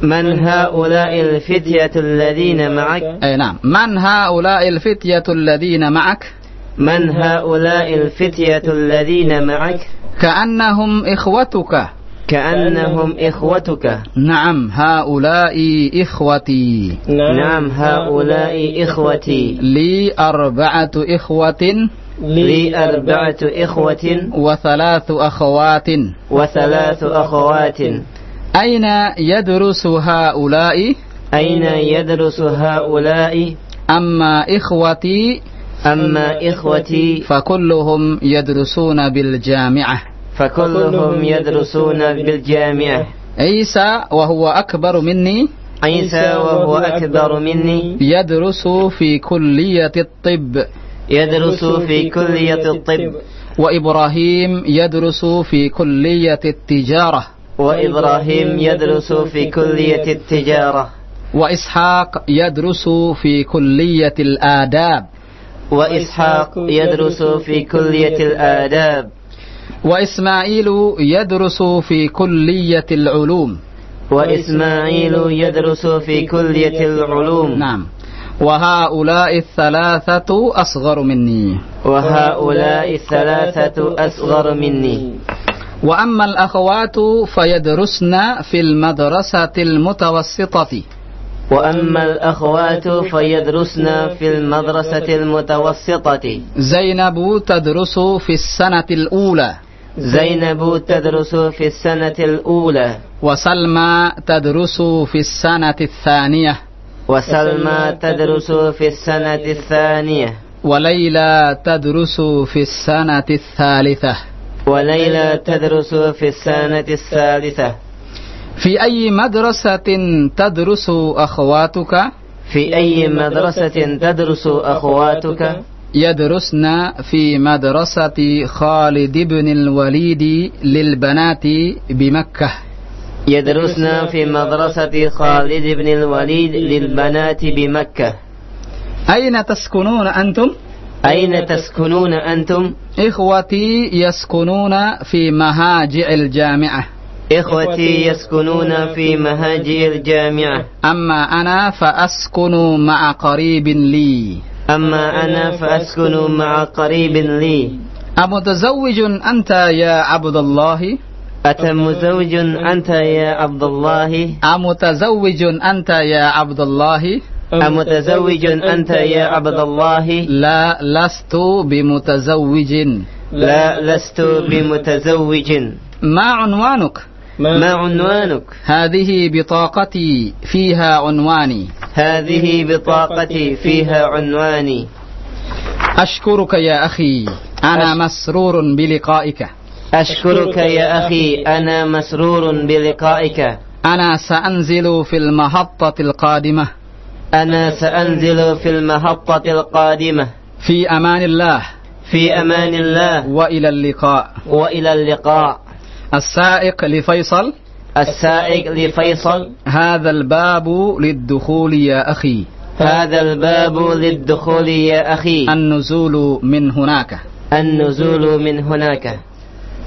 من هؤلاء الفتية الذين معك؟ أي نعم. من هؤلاء الفتية الذين معك؟ من هؤلاء الفتية الذين معك؟ كأنهم إخوتك. كأنهم إخوتك. نعم. هؤلاء إخوتي. نعم. هؤلاء إخوتي. لي أربعة إخوة. لي أربعة إخوة وثلاث أخوات. وثلاث أخوات. أين يدرس هؤلاء؟ أين يدرس هؤلاء؟ أما إخوتي أما إخوتي. فكلهم يدرسون بالجامعة. فكلهم يدرسون بالجامعة. عيسى وهو أكبر مني. عيسى وهو أكبر مني. يدرس في كلية الطب. يدرس في كلية الطب. وإبراهيم يدرس في كلية التجارة. وإبراهيم يدرس في كلية التجارة. وإسحاق يدرس في كلية الآداب. وإسحاق يدرس في كلية الآداب. وإسماعيل يدرس في كلية العلوم. وإسماعيل يدرس في كلية العلوم. نعم. وهؤلاء الثلاثة أصغر مني. وهؤلاء الثلاثة أصغر مني. وأما الأخوات فيدرسن في المدرسة المتوسطة. وأما الأخوات فيدرسن في المدرسة المتوسطة. زينب تدرس في السنة الأولى. زينب تدرس في السنة الأولى. وسلمى تدرس في السنة الثانية. وسلمى تدرس في السنة الثانية. وليلى تدرس في السنة الثالثة. وليلى تدرس في السنة الثالثة. في أي مدرسة تدرس أخواتك؟ في أي مدرسة تدرس أخواتك؟ يدرسن في مدرسة خالد بن الوليد للبنات بمكة. يدرسن في مدرسة خالد بن الوليد للبنات بمكة. أين تسكنون أنتم؟ أين تسكنون أنتم؟ إخوتي يسكنون في مهاجع الجامعة. إخوتي يسكنون في مهاجر الجامعة. أما أنا فأسكن مع قريب لي. أما أنا فأسكن مع قريب لي. أمتزوج أنت يا عبد الله؟ أتمزوج أنت يا عبد الله؟ أمتزوج أنت يا عبد الله؟ أمتزوج أنت يا عبد الله؟ لا لست بمتزوج. لا لست بمتزوج. ما عنوانك؟ ما عنوانك؟ هذه بطاقتي فيها عنواني. هذه بطاقتي فيها عنواني. أشكرك يا أخي. أنا مسرور بلقائك. أشكرك يا أخي أنا مسرور بلقائك. أنا سأنزل في المحطة القادمة. أنا سأنزل في المحطة القادمة. في أمان الله. في أمان الله. وإلى اللقاء. وإلى اللقاء. السائق لفيصل. السائق لفيصل. هذا الباب للدخول يا أخي. هذا الباب للدخول يا أخي. النزول من هناك. النزول من هناك.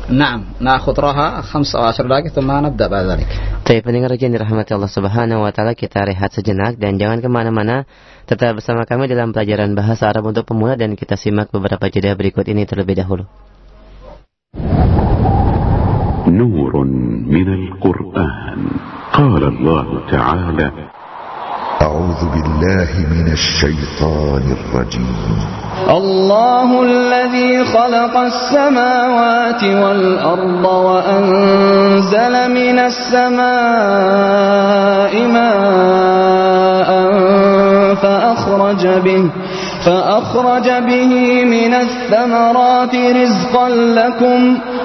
نعم نأخذ راحة 15 دقيقة ثم نبدأ بعد ذلك Baik pendengar yang dirahmati Allah Subhanahu wa taala, kita rehat sejenak dan jangan kemana mana Tetap bersama kami dalam pelajaran bahasa Arab untuk pemula dan kita simak beberapa jeda berikut ini terlebih dahulu. نور من القرآن قال الله تعالى أعوذ بالله من الشيطان الرجيم. الله الذي خلق السماوات والأرض وأنزل من السماء ماء فأخرج به فأخرج به من الثمرات رزقا لكم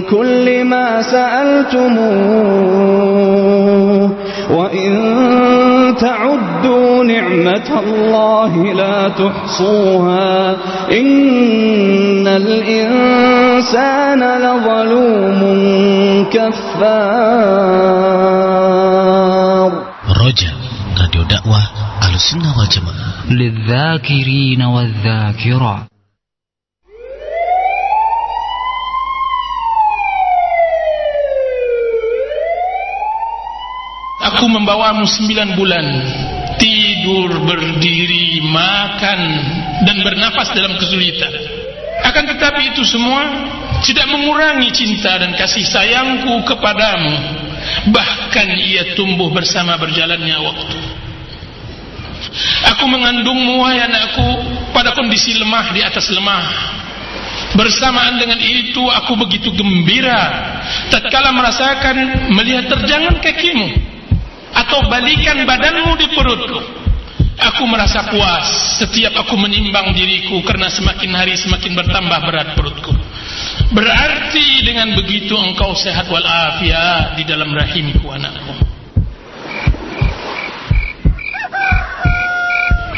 كل ما سألتموه. وإن تعدوا نعمة الله لا تحصوها. إن الإنسان لظلوم كفار. رجاء راديو دعوة على السنة والجماعة للذاكرين والذاكرات. Aku membawamu sembilan bulan. Tidur, berdiri, makan Dan bernapas dalam kesulitan. Akan tetapi itu semua Tidak mengurangi cinta dan kasih sayangku kepadamu. Bahkan ia tumbuh bersama berjalannya waktu. Aku mengandungmu wahai anakku Pada kondisi lemah di atas lemah. Bersamaan dengan itu aku begitu gembira. Tatkala merasakan melihat terjangan kakimu atau balikan badanmu di perutku. Aku merasa puas setiap aku menimbang diriku karena semakin hari semakin bertambah berat perutku. Berarti dengan begitu engkau sehat walafiat di dalam rahimku anakku.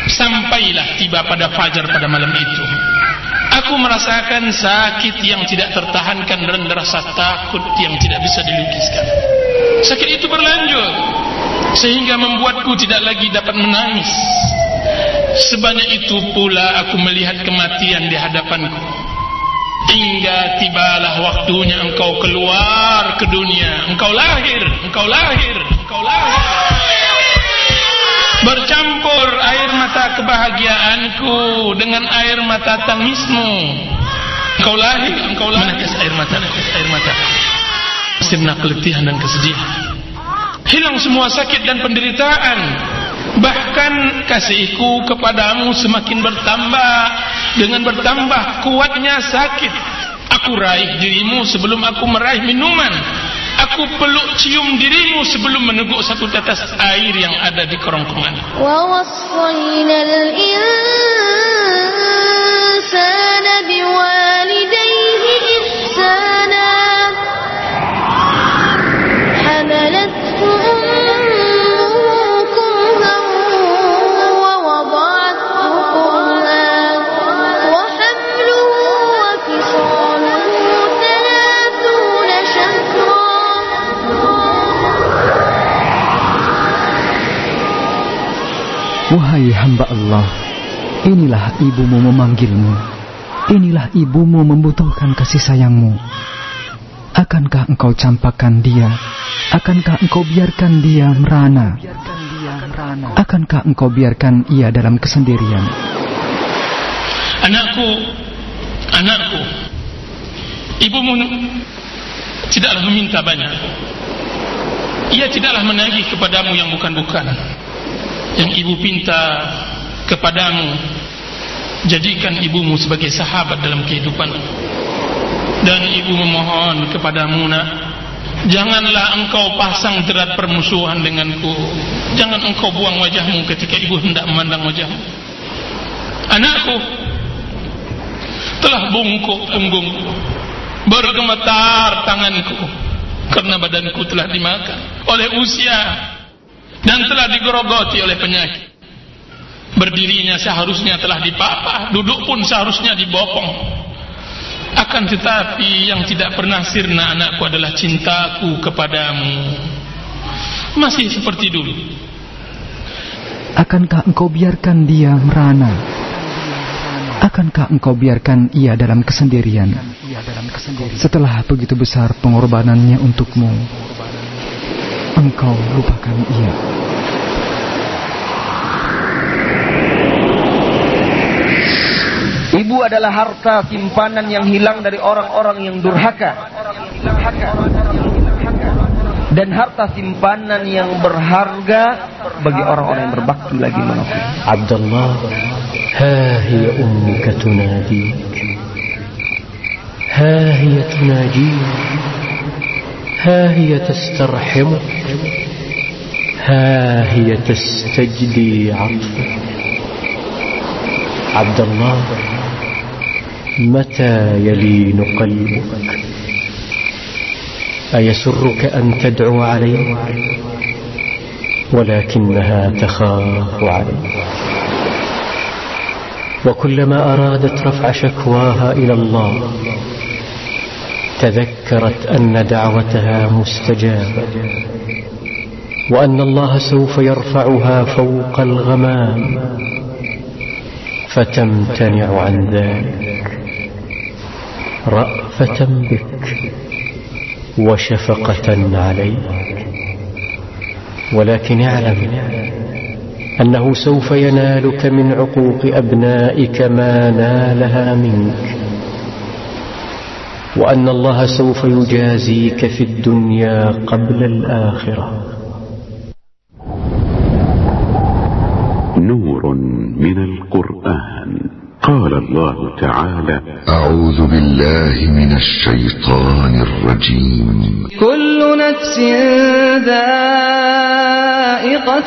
Sampailah tiba pada fajar pada malam itu. Aku merasakan sakit yang tidak tertahankan dan rasa takut yang tidak bisa dilukiskan. Sakit itu berlanjut sehingga membuatku tidak lagi dapat menangis. Sebanyak itu pula aku melihat kematian di hadapanku. Hingga tibalah waktunya engkau keluar ke dunia. Engkau lahir engkau lahir engkau lahir. Bercampur air mata kebahagiaanku dengan air mata tangismu. Engkau lahir engkau lahir. Menetes air mata menetes air mata. Sebenarnya keletihan dan kesedihan hilang semua sakit dan penderitaan. Bahkan kasihku kepadamu semakin bertambah. Dengan bertambah kuatnya sakit aku raih dirimu sebelum aku meraih minuman. Aku peluk cium dirimu sebelum meneguk satu tetes air yang ada di kerongkongan. wa wasfainal insana biwalidayhi Wahai hamba Allah, inilah ibumu memanggilmu. Inilah ibumu membutuhkan kasih sayangmu. Akankah engkau campakkan dia? Akankah engkau biarkan dia merana? Akankah engkau biarkan ia dalam kesendirian? Anakku, anakku, ibumu tidaklah meminta banyak. Ia tidaklah menagih kepadamu yang bukan-bukan. Yang ibu pinta kepadamu jadikan ibumu sebagai sahabat dalam kehidupan. Dan ibu memohon kepadamu nak janganlah engkau pasang jerat permusuhan denganku. Jangan engkau buang wajahmu ketika ibu hendak memandang wajahmu. Anakku telah bungkuk punggungku bergemetar tanganku. Karena badanku telah dimakan oleh usia dan telah digerogoti oleh penyakit. Berdirinya seharusnya telah dipapah duduk pun seharusnya dibopong. Akan tetapi yang tidak pernah sirna anakku adalah cintaku kepadamu. Masih seperti dulu. Akankah engkau biarkan dia merana? Akankah engkau biarkan ia dalam kesendirian? Setelah begitu besar pengorbanannya untukmu Engkau lupakan ia Ibu adalah harta simpanan yang hilang dari orang-orang yang durhaka. Dan harta simpanan yang berharga bagi orang-orang yang berbakti lagi manusia. Abdullah, ha hiya ummuka tunadik. Ha hiya tunajik. Ha hiya tastarhimuk. Ha hiya tastajdi 'atfak. عبد الله متى يلين قلبك أيسرك أن تدعو عليه ولكنها تخاف عليه وكلما أرادت رفع شكواها إلى الله تذكرت أن دعوتها مستجابة وأن الله سوف يرفعها فوق الغمام فتمتنع عن ذلك. رأفة بك وشفقة عليك. ولكن اعلم أنه سوف ينالك من عقوق أبنائك ما نالها منك. وأن الله سوف يجازيك في الدنيا قبل الآخرة. نور من القرآن. قال الله تعالى أعوذ بالله من الشيطان الرجيم. كل نفس ذائقة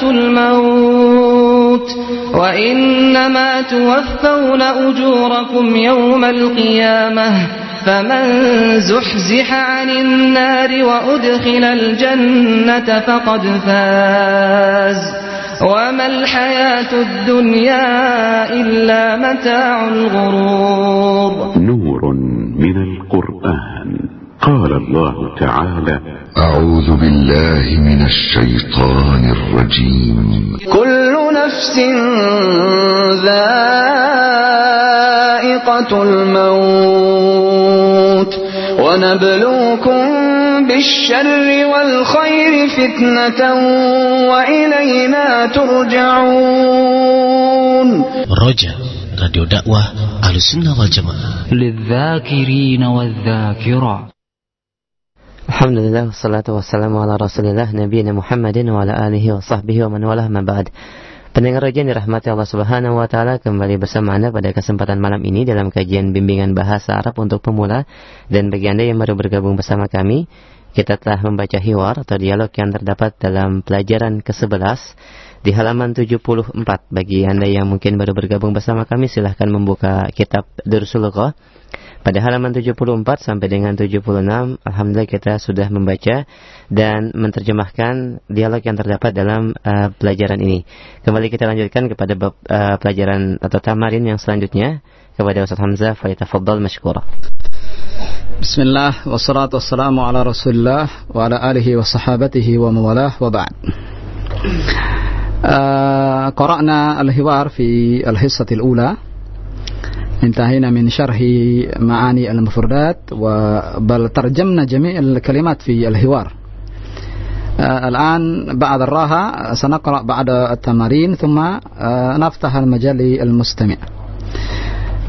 الموت وإنما توفون أجوركم يوم القيامة. فمن زحزح عن النار وأدخل الجنة فقد فاز. وما الحياة الدنيا إلا متاع الغرور. نور من القرآن. قال الله تعالى أعوذ بالله من الشيطان الرجيم. كل نفس ذائقة الموت. ونبلوكم بالشر والخير فتنة وإلينا ترجعون. رجاء راديو دعوة على السنة والجماعة للذاكرين والذاكرات. Alhamdulillah wassalatu wassalamu ala Rasulillah nabiyina Muhammadin wa ala alihi wa sahbihi wa man walah ma ba'd. Pendengar yang dirahmati Allah Subhanahu wa taala kembali bersama Anda pada kesempatan malam ini dalam kajian bimbingan bahasa Arab untuk pemula dan bagi Anda yang baru bergabung bersama kami, kita telah membaca hiwar atau dialog yang terdapat dalam pelajaran ke-11 di halaman 74. Bagi Anda yang mungkin baru bergabung bersama kami silahkan membuka kitab Dursul Lughah pada halaman 74 sampai dengan 76, Alhamdulillah kita sudah membaca dan menerjemahkan dialog yang terdapat dalam uh, pelajaran ini. Kembali kita lanjutkan kepada bab, uh, pelajaran atau tamarin yang selanjutnya kepada Ustaz Hamzah Falyatafaddal mashkura. Bismillah wassalatu wassalamu ala Rasulillah wa ala alihi wa sahabatihi wa mawalah wa ba'd. Uh, قرأنا الحوار في الحصة الأولى انتهينا من شرح معاني المفردات بل ترجمنا جميع الكلمات في الحوار آه الآن بعد الراحة سنقرأ بعد التمارين ثم آه نفتح المجال للمستمع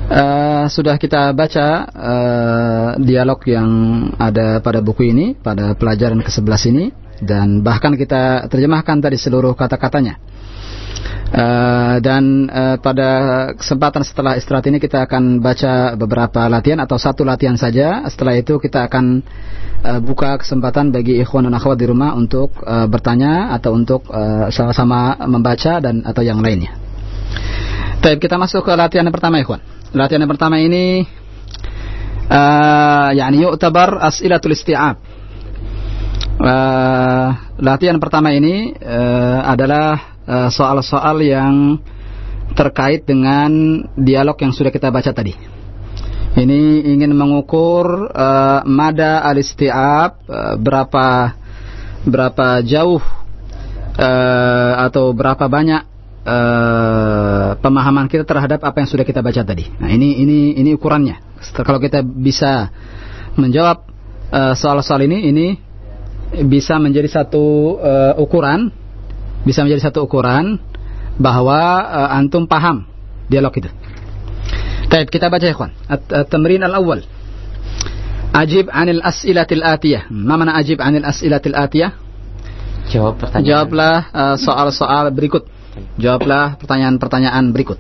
Uh, sudah kita baca uh, dialog yang ada pada buku ini, pada pelajaran ke-11 ini, dan bahkan kita terjemahkan tadi seluruh kata-katanya. Uh, dan uh, pada kesempatan setelah istirahat ini kita akan baca beberapa latihan atau satu latihan saja. Setelah itu kita akan uh, buka kesempatan bagi ikhwan dan akhwat di rumah untuk uh, bertanya atau untuk uh, sama-sama membaca dan atau yang lainnya. Baik, kita masuk ke latihan yang pertama ikhwan. Latihan yang pertama ini uh, yakni yu'tabar as'ilatul isti'ab. Uh, latihan pertama ini uh, adalah Eh, soal-soal uh, yang terkait dengan dialog yang sudah kita baca tadi. Ini ingin mengukur uh, mada al-isti'ab uh, berapa berapa jauh uh, atau berapa banyak uh, pemahaman kita terhadap apa yang sudah kita baca tadi. Nah, ini ini ini ukurannya. Kalau kita bisa menjawab soal-soal uh, ini ini bisa menjadi satu uh, ukuran bisa menjadi satu ukuran bahwa uh, antum paham dialog itu. Baik, kita baca ya, kawan. At-tamrin al-awwal. Ajib 'anil as'ilatil atiyah. Ma mana ajib 'anil as'ilatil atiyah? Jawab pertanyaan. Jawablah uh, soal-soal berikut. Jawablah pertanyaan-pertanyaan berikut.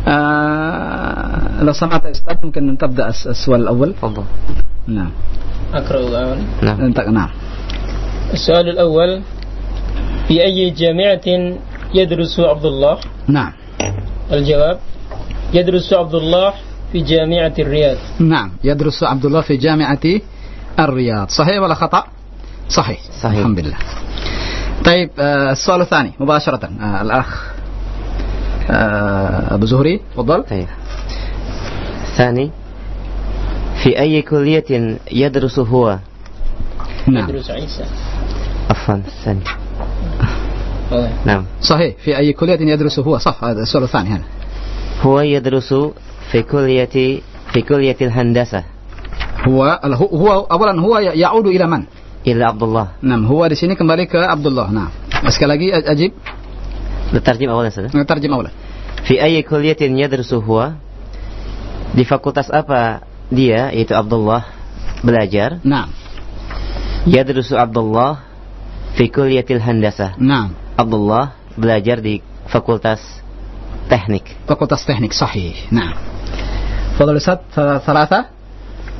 Uh, لو سمعت أستاذ ممكن تبدأ السؤال الأول تفضل نعم أقرأ الآن نعم نعم السؤال الأول في أي جامعة يدرس عبد الله؟ نعم. الجواب يدرس عبد الله في جامعة الرياض. نعم يدرس عبد الله في جامعة الرياض. صحيح ولا خطأ؟ صحيح. صحيح. الحمد لله. طيب آه السؤال الثاني مباشرة آه الأخ آه أبو زهري تفضل. طيب. ثاني في أي كلية يدرس هو؟ نعم. يدرس عيسى. عفوا الثاني نعم صحيح في أي كلية يدرس هو صح هذا السؤال الثاني هنا هو يدرس في كلية في كلية الهندسة هو هو أولا هو يعود إلى من؟ إلى عبد الله نعم هو di sini kembali ke Abdullah nah sekali lagi ajib terjem awalnya saja terjem awalnya في أي كلية يدرس هو di fakultas apa dia yaitu Abdullah belajar nah يدرس عبد الله في كلية الهندسة نعم Abdullah belajar di Fakultas Teknik. Fakultas Teknik, sahih. Nah. فضل الأستاذ ثلاثة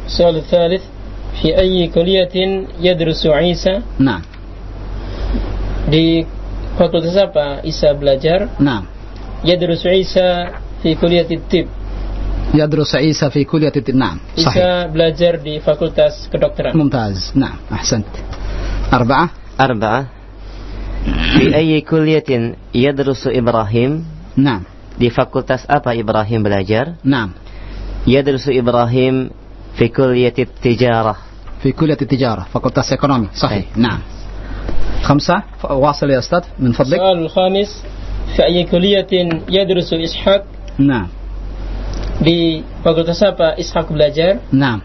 السؤال الثالث في أي كلية يدرس عيسى نعم di fakultas apa Isa belajar نعم يدرس عيسى في كلية الطب يدرس عيسى في كلية الطب نعم صحيح Isa belajar di fakultas kedokteran ممتاز نعم أحسنت أربعة أربعة في أي كلية يدرس إبراهيم نعم di fakultas apa Ibrahim belajar نعم يدرس إبراهيم في كلية التجارة في كلية التجارة فاكولتاس إيكونومي صحيح أي. نعم خمسة واصل يا أستاذ من فضلك السؤال الخامس في أي كلية يدرس إسحاق نعم di fakultas apa Ishak belajar نعم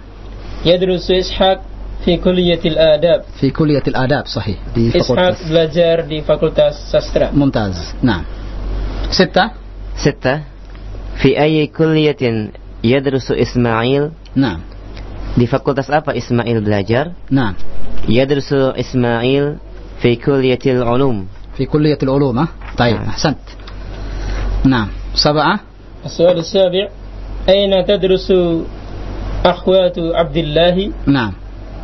يدرس إسحاق في كلية الآداب في كلية الآداب صحيح di إسحاق belajar di Fakultas Sastra ممتاز نعم ستة ستة في أي كلية يدرس إسماعيل نعم di fakultas apa Ismail belajar نعم يدرس إسماعيل في كلية العلوم في كلية العلوم ها؟ طيب نعم. أحسنت نعم سبعة السؤال السابع أين تدرس أخوات عبد الله نعم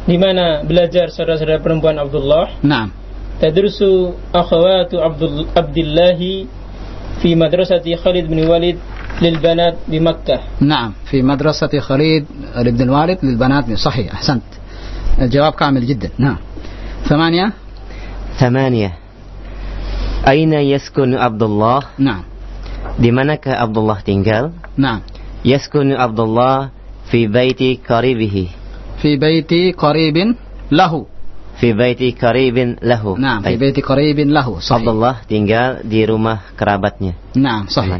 Di mana belajar saudara-saudara perempuan Abdullah. Naam. Tadrusu akhawatu Abdul Abdullah fi madrasati Khalid bin Walid للبنات بمكة نعم في مدرسة خالد بن الوالد للبنات صحيح أحسنت الجواب كامل جدا نعم ثمانية ثمانية أين يسكن عبد الله نعم di manakah Abdullah tinggal نعم يسكن عبد الله في بيت قريبه في بيت قريب له في بيت قريب له نعم في بيت قريب له صحيح عبد الله tinggal di rumah kerabatnya نعم صحيح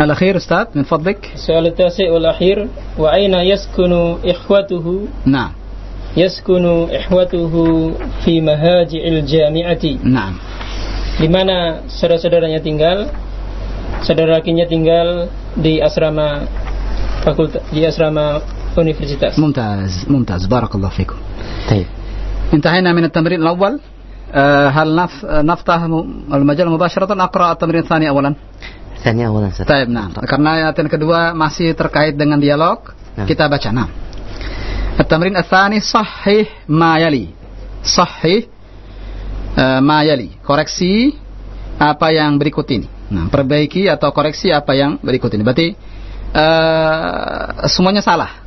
الأخير أستاذ من فضلك السؤال التاسع والأخير وأين يسكن إخوته نعم يسكن إخوته في مهاجع الجامعة نعم di mana saudara-saudaranya tinggal saudara lakinya tinggal di asrama fakultas di asrama universitas ممتاز ممتاز بارك الله فيكم طيب انتهينا من التمرين الأول آه، هل نف... نفتح م- المجال مباشرة أقرأ التمرين الثاني أولا Tanya awalan Ustaz. Taib, nah. Karena ayat yang kedua masih terkait dengan dialog, Nah. kita baca. Nah. التمرين الثاني صحيح ما يلي. صحيح eh, ما يلي. Koreksi apa yang berikut ini. Nah, perbaiki atau koreksi apa yang berikut ini. Berarti eh, semuanya salah.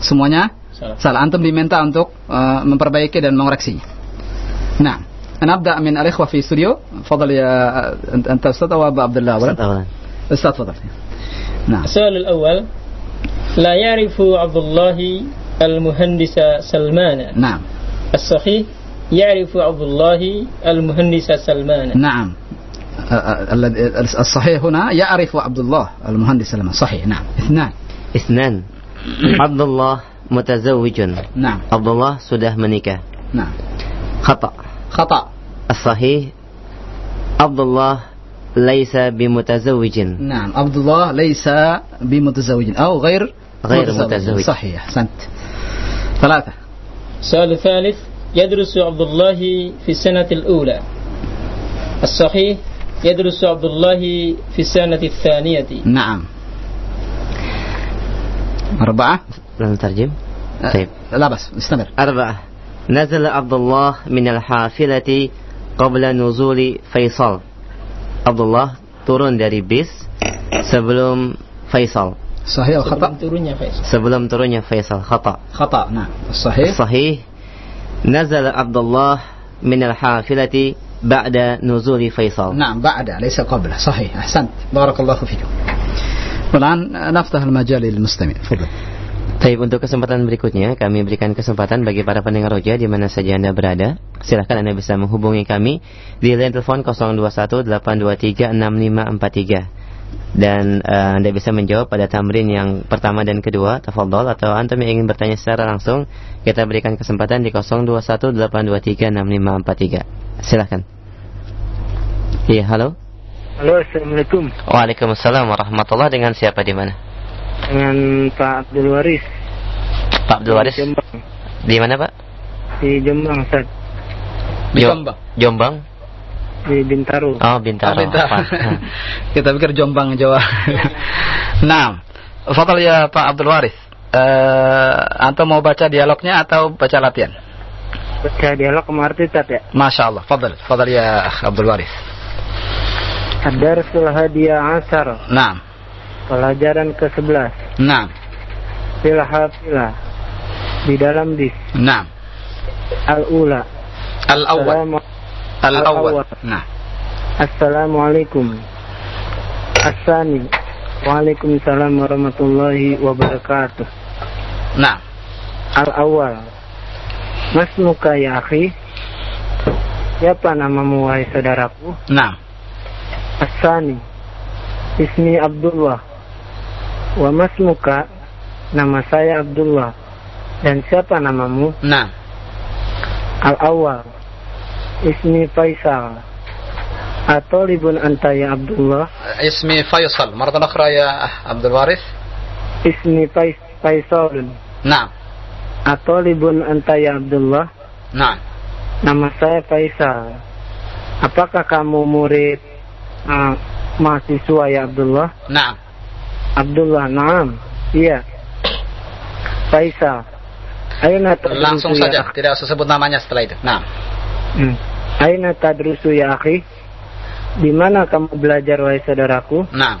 Semuanya Salah. salah. Antum diminta untuk eh, memperbaiki dan mengoreksi. Nah, نبدأ من الإخوة في استوديو تفضل يا أنت أنت أستاذ أو أبا عبد الله أولا Ustaz awalan. أستاذ تفضل نعم السؤال الأول لا يعرف عبد الله المهندس سلمان نعم الصحيح يعرف عبد الله المهندس سلمان نعم أ- أ- الذي- الصحيح هنا يعرف عبد الله المهندس سلمان صحيح نعم اثنان Isnan. Abdullah mutazawwijun. نعم Abdullah sudah menikah. نعم Khata. خطأ As-sahih. Abdullah laisa bimutazawwijin. نعم عبد الله ليس بمتزوج أو غير غير متزوج. صحيح أحسنت ثلاثة السؤال الثالث يدرس عبد الله في السنة الأولى الصحيح يدرس عبد الله في السنة الثانية نعم أربعة Belum tarjim. أه، طيب. لا بس استمر أربعة نزل عبد الله من الحافلة قبل نزول فيصل عبد الله turun dari bis sebelum Faisal صحيح أو خطأ Sebelum turunnya Faisal. sebelum turunnya Faisal khata خطأ نعم الصحيح صحيح نزل عبد الله من الحافلة بعد نزول فيصل نعم بعد ليس قبله صحيح أحسنت بارك الله فيكم والآن نفتح المجال للمستمع تفضل Baik, untuk kesempatan berikutnya kami berikan kesempatan bagi para pendengar roja di mana saja Anda berada. Silahkan Anda bisa menghubungi kami di line telepon 0218236543 dan eh, Anda bisa menjawab pada tamrin yang pertama dan kedua, tafadhol atau Anda yang ingin bertanya secara langsung, kita berikan kesempatan di 0218236543. Silahkan. Iya, halo. Halo, Assalamualaikum. Waalaikumsalam warahmatullahi dengan siapa di mana? Dengan Pak Abdul Waris. Pak Abdul Waris. Di Jombang. Di mana, Pak? Di Jombang, Ustaz. Di Jo- Jombang. Jombang. Di Bintaro. Oh, Bintaro. Oh, Bintaro. Kita pikir Jombang Jawa. nah, Fadal ya Pak Abdul Waris. Eh, antum mau baca dialognya atau baca latihan? Baca dialog kemarin Ustaz ya. Masya Allah. Fadal. Fadal ya Abdul Waris. Ad-Darsul Hadiah Asar. Nah, Pelajaran ke-11. nah, Hafilah. Di dalam dis. nah. Al-Ula. Al-awwal. Al-awwal. Nah, Assalamualaikum. Assani. Waalaikumsalam warahmatullahi wabarakatuh. nah. Al-awwal. Masmuka ya akhi? Siapa namamu wahai saudaraku? Nah. Asani. Ismi Abdullah. Wa masmuka? Nama saya Abdullah. Dan siapa namamu? Nah. Al-awwal. Ismi Faisal. Atau libun anta ya Abdullah? اسمي فيصل مرة أخرى يا عبد الوارث Ismi Fais Faisalun. نعم Atau libun anta ya Abdullah? نعم Nama saya Faisal. Apakah kamu murid Ah, mahasiswa ya Abdullah? Nah. Abdullah, naam. Iya. Faisal. Aina tadrusu Langsung ya, saja, ya, tidak usah sebut namanya setelah itu. Nah. Hmm. Aina tadrusu ya akhi? Di mana kamu belajar wahai saudaraku? Nah.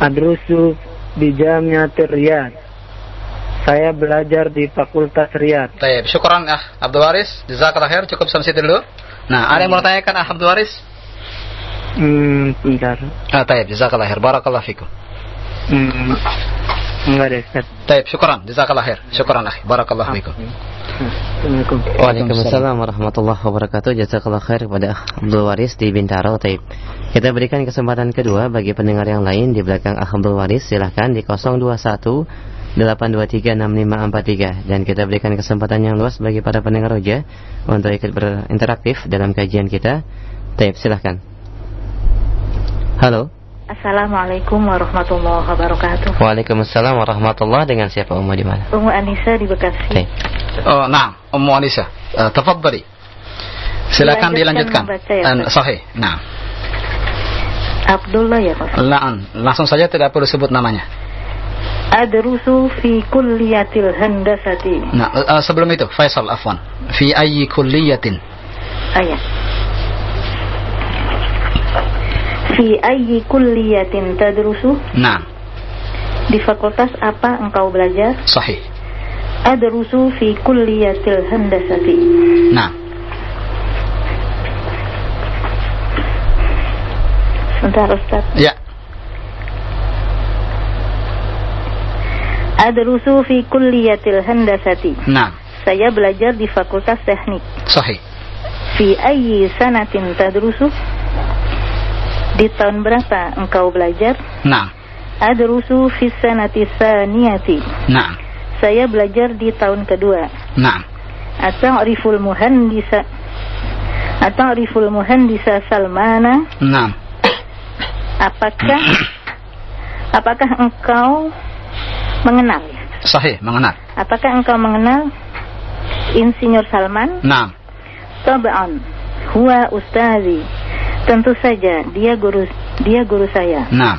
Adrusu di Jamiatir Riyadh. Saya belajar di Fakultas Riyadh. Baik, syukuran ah Abdul Waris. Jazakallah khair, cukup sampai situ dulu. Nah, ada yang mau tanyakan ah Abdul Waris? Hmm, bentar. ah taib jazakallah khair barakallah fikum Hmm. Enggak ada Ustaz. taib syukuran jazakallah khair syukuran akhi barakallah fikum Assalamualaikum. Waalaikumsalam warahmatullahi wabarakatuh. Jazakallah khair kepada Abdul Waris di Bintaro. Taib. Kita berikan kesempatan kedua bagi pendengar yang lain di belakang Abdul Waris. Silahkan di 021 823 6543 dan kita berikan kesempatan yang luas bagi para pendengar roja untuk ikut berinteraktif dalam kajian kita. Taib, silahkan. Halo. Assalamualaikum warahmatullahi wabarakatuh. Waalaikumsalam warahmatullahi dengan siapa Ummu di mana? Umu Anissa di Bekasi. Taib. oh nah Ummu Anissa uh, tafadhali Silakan dilanjutkan. membaca ya, Eh, Pak? sahih. Nah, Abdullah ya Pak. laan. Langsung saja tidak perlu sebut namanya. Adrusu fi kulliyatil handasati. Nah, eh, sebelum itu Faisal afwan. Fi ayyi kulliyatin? Ayat. Fi ayyi kulliyatin tadrusu? Nah, Di fakultas apa engkau belajar? sahih. Adrusu fi kulliyatil handasati. Nah, Sebentar Ustaz. ya. Adrusu fi kulliyatil handasati. Nah, Saya belajar di fakultas teknik. sahih. Fi ayyi sanatin tadrusu? Di tahun berapa engkau belajar? Nah, Adrusu fi sanati saniyati. nah, Saya belajar di tahun kedua. nah. Ata'riful muhandisa Ata'riful muhandisa Salmana Nah, Apakah Apakah engkau mengenal sahih mengenal. Apakah engkau mengenal Insinyur Salman? Nah, Taba'an Huwa ustazi Tentu saja dia guru dia guru saya nah,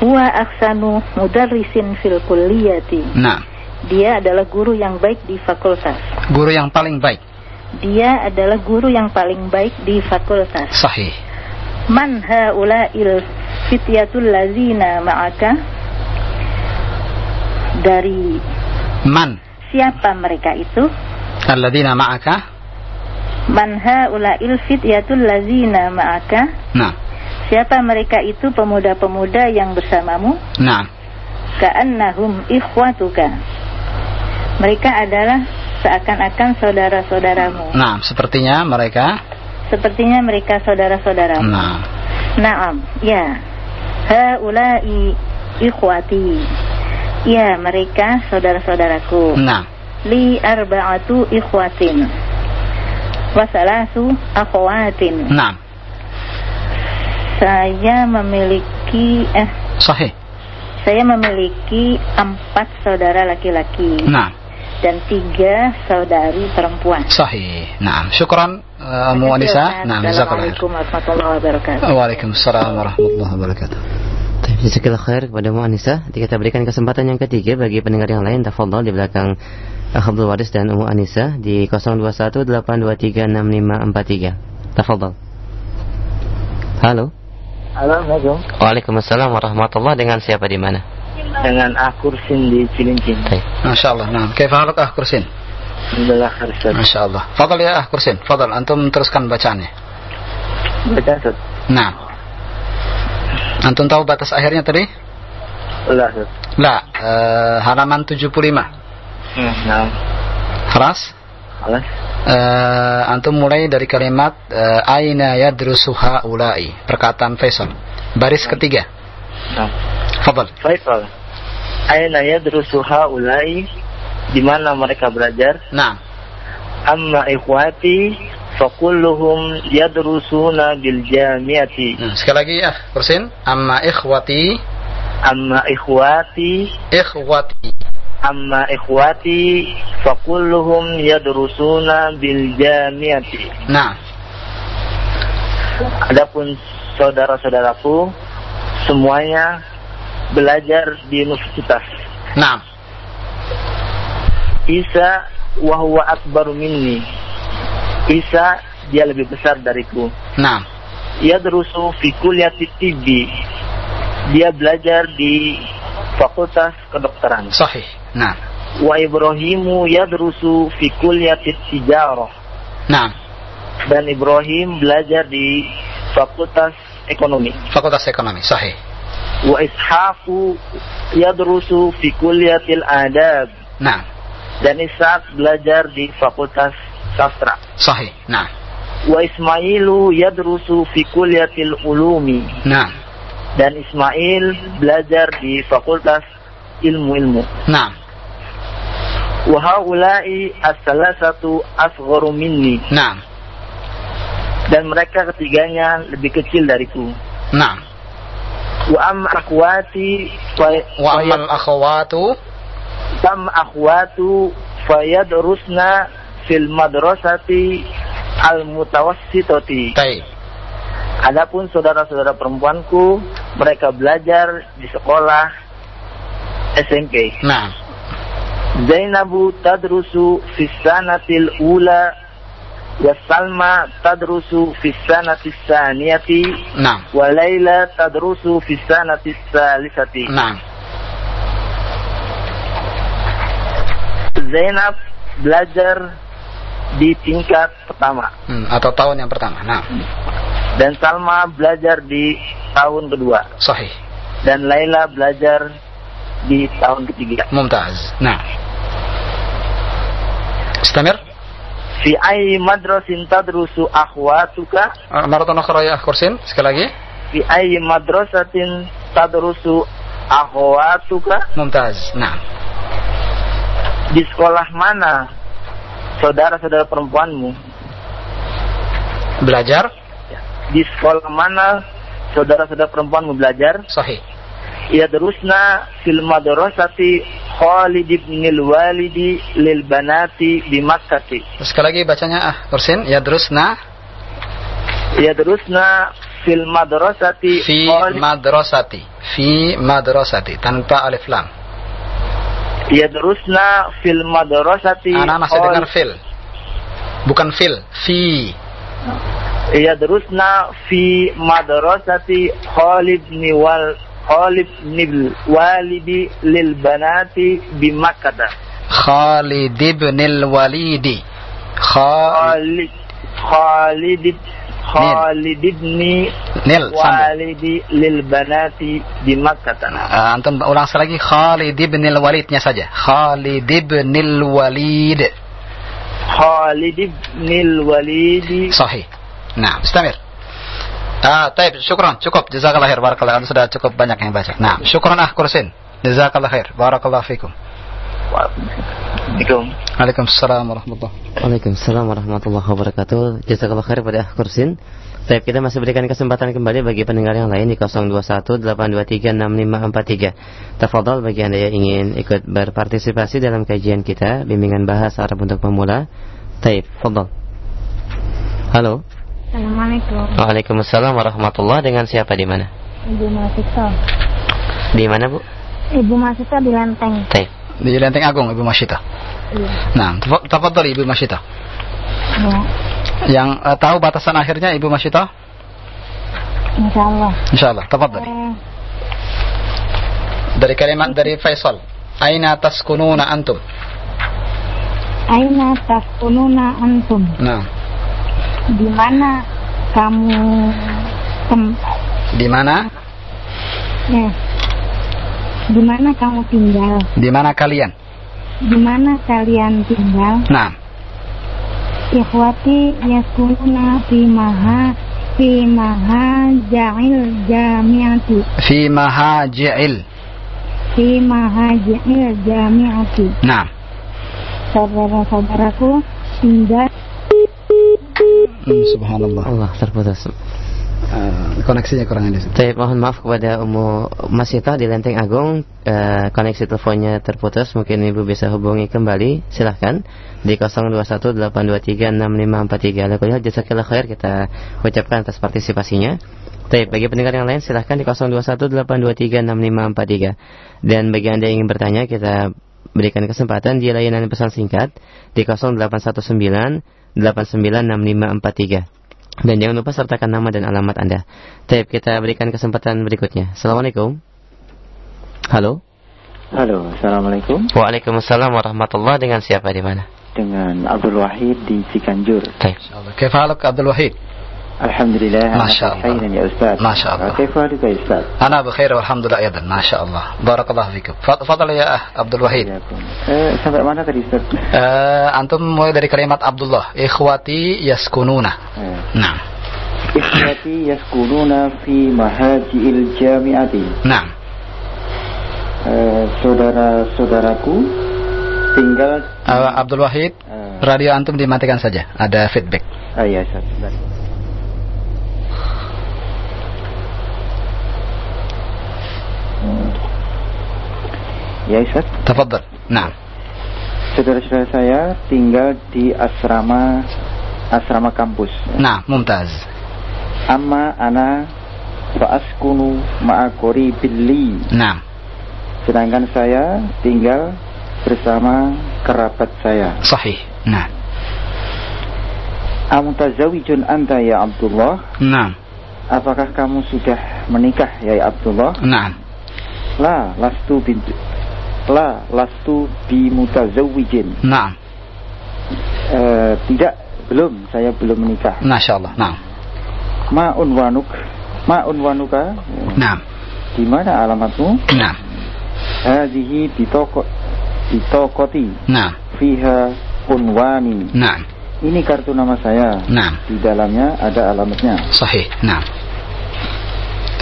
Huwa aksanu mudarrisin fil kulliyati nah. Dia adalah guru yang baik di fakultas Guru yang paling baik. Dia adalah guru yang paling baik di fakultas Sahih. Man haula'il fityatul lazina ma'aka Dari Man siapa mereka itu? alladzina ma'aka? Man haula'il fityatul lazina ma'aka Nah, Siapa mereka itu pemuda-pemuda yang bersamamu? nah. Ka'annahum ikhwatuka Mereka adalah seakan-akan saudara-saudaramu Nah, sepertinya mereka Sepertinya mereka saudara-saudaramu Nah, Naam, ya. Haulai ikhwati. Ya, mereka saudara-saudaraku. nah. Li arba'atu ikhwatin. Wasalasu akhawatin. Nah, Saya memiliki eh sahih. saya memiliki empat saudara laki-laki Nah, dan tiga saudari perempuan. sahih. Nah, syukran uh, Mu Anisa. Nah, khair. Assalamualaikum warahmatullahi wabarakatuh. Waalaikumsalam warahmatullahi wabarakatuh. Baik, Jazakallah khair kepada Mu Anisa. Nanti kita berikan kesempatan yang ketiga bagi pendengar yang lain. Tafadhol di belakang Abdul Waris dan Ummu Anisa di 0218236543. Tafadhol. Halo. Assalamualaikum. Waalaikumsalam warahmatullahi dengan siapa di mana? Dengan Akursin di Cilincing. Baik. Masya Allah. Nah, kaifa haluk ah kursin? Alhamdulillah khair. Masya Allah. Fadal ya ah kursin. Fadal. Antum teruskan bacaannya. Baca Ustaz. Nah. Antum tahu batas akhirnya tadi? Ulah Ustaz. La, eh, halaman 75. Hmm, nah. Keras? Alas. Eh, antum mulai dari kalimat eh, aina yadrusuha ulai perkataan Faisal baris ketiga Nah. Fadal Faisal. Aina yadrusu haulai di mana mereka belajar? Nah. Amma ikhwati fakulluhum yadrusuna bil jamiati. Nah, sekali lagi ya Kursin amma ikhwati Amma ikhwati ikhwati amma ikhwati fakulluhum yadrusuna bil jamiati. Nah, Adapun saudara-saudaraku semuanya belajar di universitas. nah, Isa wa huwa akbaru minni. Isa dia lebih besar dariku. nah, Yadrusu fi kulliyati tibbi. Dia belajar di fakultas kedokteran. sahih. Nah, Wa Ibrahimu yadrusu fi kulliyati tijarah. nah, Dan Ibrahim belajar di fakultas ekonomi. fakultas ekonomi, sahih. Wa Ishaqu yadrusu fi kulliyatil adab. Nah, Dan Ishaq belajar di fakultas sastra. sahih. Nah, Wa Ismailu yadrusu fi kulliyatil ulumi. nah, Dan Ismail belajar di fakultas ilmu-ilmu. nah, Wa haula'i as-salasatu asgharu minni. nah, Dan mereka ketiganya lebih kecil dariku. nah. Wa amma akhwati Wa amal akhawatu tam akhwatu fayadrusna fil madrasati al-mutawassitati. Baik. Adapun saudara-saudara perempuanku, mereka belajar di sekolah SMP. Nah. Zainabu tadrusu fi sanatil ula wa Salma tadrusu fi sanati saniyati Nah. wa Laila tadrusu fi sanati salisati. Nah. Zainab belajar di tingkat pertama Hmm, atau tahun yang pertama. Nah. dan Salma belajar di tahun kedua Sahih. dan Laila belajar di tahun ketiga. Mumtaz. Nah. Istamir. Fi ayyi madrasin tadrusu akhwatuka? Uh, Maraton akhra ya kursin sekali lagi. Fi ayyi madrasatin tadrusu akhwatuka? Mumtaz. Nah. Di sekolah mana saudara-saudara perempuanmu? Belajar. Di sekolah mana saudara-saudara perempuanmu belajar? Sahih. Ya terusna fil madrasati Khalid ibn al-Walidi lil banati di Makkati. Sekali lagi bacanya ah kursin ya terus nah Ya terusna fil madrasati fi Khalid madrasati fi madrasati tanpa alif lam. Ya terusna fil madrasati Anak masih Khalid- dengar fil. Bukan fil, fi. Ya terusna fi madrasati Khalid ibn wal Khalid ibn walidi lil banati bi Makkah. Khalid ibn al-Walidi. Khalid Khalid Khalid sambung. walidi lil banati di Makkah. Ah, antum ulang sekali lagi Khalid ibn al-Walidnya saja. Khalid ibn al-Walid. Khalid ibn walidi Sahih. Nah, istamir. Ah, taib, syukran, cukup. Jazakallah khair, barakallah. Anda sudah cukup banyak yang baca. Nah, syukran ah kursin. Jazakallah khair, barakallah fikum. Assalamualaikum. Waalaikumsalam warahmatullahi Waalaikumsalam warahmatullahi wabarakatuh. Jazakallah khair pada Kursin. Baik, kita masih berikan kesempatan kembali bagi pendengar yang lain di 0218236543. Tafadhol bagi Anda yang ingin ikut berpartisipasi dalam kajian kita, bimbingan bahasa Arab untuk pemula. Taib, fadhol. Halo. Assalamualaikum. Waalaikumsalam warahmatullahi Dengan siapa di mana? Ibu Masita. Di mana, Bu? Ibu Masita di Lenteng. Taib. Di Lenteng Agung, Ibu Masyita. Iya. Nah, taf- tafadhol Ibu Masyita. Ya, Yang eh, tahu batasan akhirnya Ibu Masyita? insya Allah. Insyaallah, tafadhol. Eh, Dari kalimat dari Faisal. Aina taskununa antum? Aina taskununa antum? Nah, Di mana kamu tem di mana? ya, di mana kamu tinggal? Di mana kalian? Di mana kalian tinggal? Nah, Ikhwati yaskununa fi maha fi maha ja'il jami'ati fi mahaji'il. fi maha ja'il jami'ati Nah, saudara-saudaraku tinggal hmm, subhanallah. Allah terputus. Eh, koneksinya kurang ini. Baik, mohon maaf kepada Umu Masita di Lenteng Agung. Eh, Koneksi teleponnya terputus. Mungkin Ibu bisa hubungi kembali. Silahkan. Di 0218236543 Lalu lihat jazakallah khair Kita ucapkan atas partisipasinya. Baik, bagi pendengar yang lain silahkan di 0218236543 Dan bagi Anda yang ingin bertanya Kita berikan kesempatan di layanan pesan singkat Di 896543. Dan jangan lupa sertakan nama dan alamat Anda. Tapi kita berikan kesempatan berikutnya. Assalamualaikum. Halo. Halo, Assalamualaikum. Waalaikumsalam warahmatullahi Dengan siapa di mana? Dengan Abdul Wahid di Cikanjur. Baik. Kefaluk Abdul Wahid. الوحيد؟ Alhamdulillah. ما شاء الله. خيرا يا أستاذ. ما شاء الله. كيف حالك يا أستاذ؟ أنا بخير والحمد لله أيضا ما شاء الله بارك الله فيكم فض- فضل يا أخ عبد الوحيد Eh, sampai mana tadi Ustaz? Eh, antum mulai dari kalimat Abdullah ikhwati yaskununa Eh, nah Ikhwati yaskununa fi mahajiil jami'ati. nah Eh, saudara-saudaraku tinggal Eh, Abdul Wahid radio antum dimatikan saja ada feedback Ah ya, Ustaz. Ya, Ustaz. tafadhal nah Saudara-saudara saya tinggal di asrama asrama kampus. Nah, mumtaz. Amma ana fa'askunu ma'akori billi. Nah. Sedangkan saya tinggal bersama kerabat saya. Sahih. Nah. Amutazawijun anta ya Abdullah? Nah. Apakah kamu sudah menikah ya Abdullah? Nah. La, lastu bintu La, lastu bimutazawijin. Nah. Eh, tidak, belum, saya belum menikah. Masya Allah. Nah. Ma unwanuk, ma unwanuka. Nah. Di mana alamatmu? Nah. Hadhihi bitoko bitokoti. Nah. Fiha unwani. Nah. Ini kartu nama saya. Nah. Di dalamnya ada alamatnya. Sahih. Nah.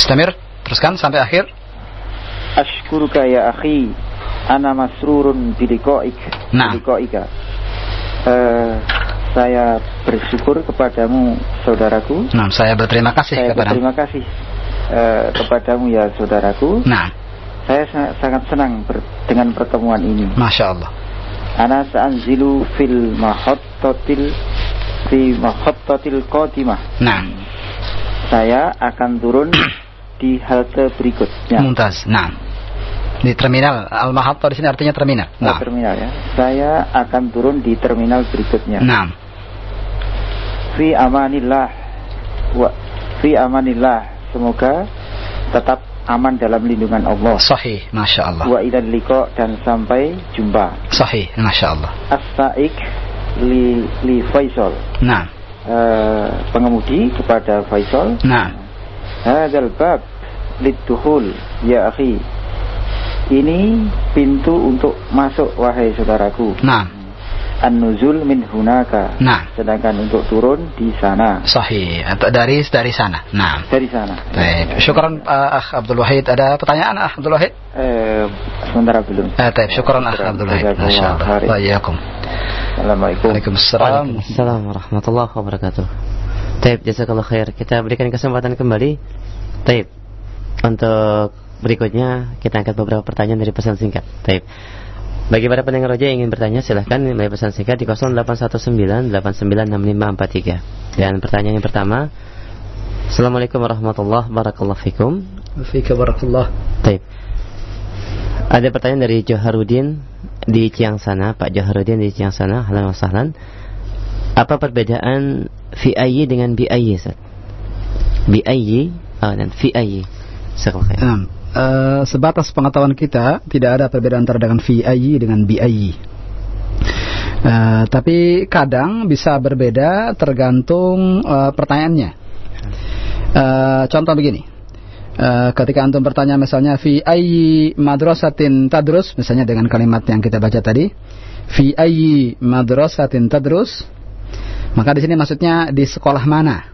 Istamir, teruskan sampai akhir. Ashkuruka ya akhi. Ana masrurun bilikoik. Nah. Bilikoika. Eh, saya bersyukur kepadamu saudaraku. Nah, saya berterima kasih Saya kepada berterima kasih eh, kepadamu ya saudaraku. Nah. Saya sa- sangat senang ber- dengan pertemuan ini. Masya Allah. Ana sa'anzilu fil mahottatil fi mahottatil qadimah. Nah. Saya akan turun di halte berikutnya. Mumtaz. Nah. Di terminal Al-Mahatta di sini artinya terminal. Oh, Nah. terminal ya. Saya akan turun di terminal berikutnya. Nah. Fi amanillah wa fi amanillah. Semoga tetap aman dalam lindungan Allah. Sahih, Masya Allah. Wa ilal liqa dan sampai jumpa. Sahih, Masya Allah. As-Saik li, li Faisal. Nah. Eh, pengemudi kepada Faisal. Nah. Hadzal bab liduhul ya akhi. Ini pintu untuk masuk wahai saudaraku. Nah. An-nuzul min hunaka. Nah. Sedangkan untuk turun di sana. Sahih. Atau dari dari sana. Nah. Dari sana. Baik. Syukran uh, Akh Abdul Wahid. Ada pertanyaan Akh Abdul Wahid? Eh, sementara belum. Eh, taib. Syukran Akh Abdul Wahid. Masya Allah. Waalaikum. Assalamualaikum. Waalaikumsalam. Assalamualaikum warahmatullahi wabarakatuh. Taib, jazakallah khair. Kita berikan kesempatan kembali. Taib. Untuk berikutnya kita angkat beberapa pertanyaan dari pesan singkat. Taib. Bagi para pendengar roja yang ingin bertanya silahkan melalui pesan singkat di 0819896543. Dan pertanyaan yang pertama, Assalamualaikum warahmatullahi wabarakatuh. Fikum. Fika barakallah. Taib. Ada pertanyaan dari Joharudin di Ciangsana, Pak Joharudin di Ciangsana. Halo wasahlan. Apa perbedaan VIY dengan BIY, Ustaz? BIY ah, dan VIY. Jazakallah eh, sebatas pengetahuan kita tidak ada perbedaan antara dengan VIY dengan BIY. Eh, tapi kadang bisa berbeda tergantung eh, pertanyaannya. Eh, contoh begini, Eh, ketika antum bertanya misalnya fi ayyi madrasatin tadrus, misalnya dengan kalimat yang kita baca tadi, fi ayyi madrasatin tadrus, maka di sini maksudnya di sekolah mana?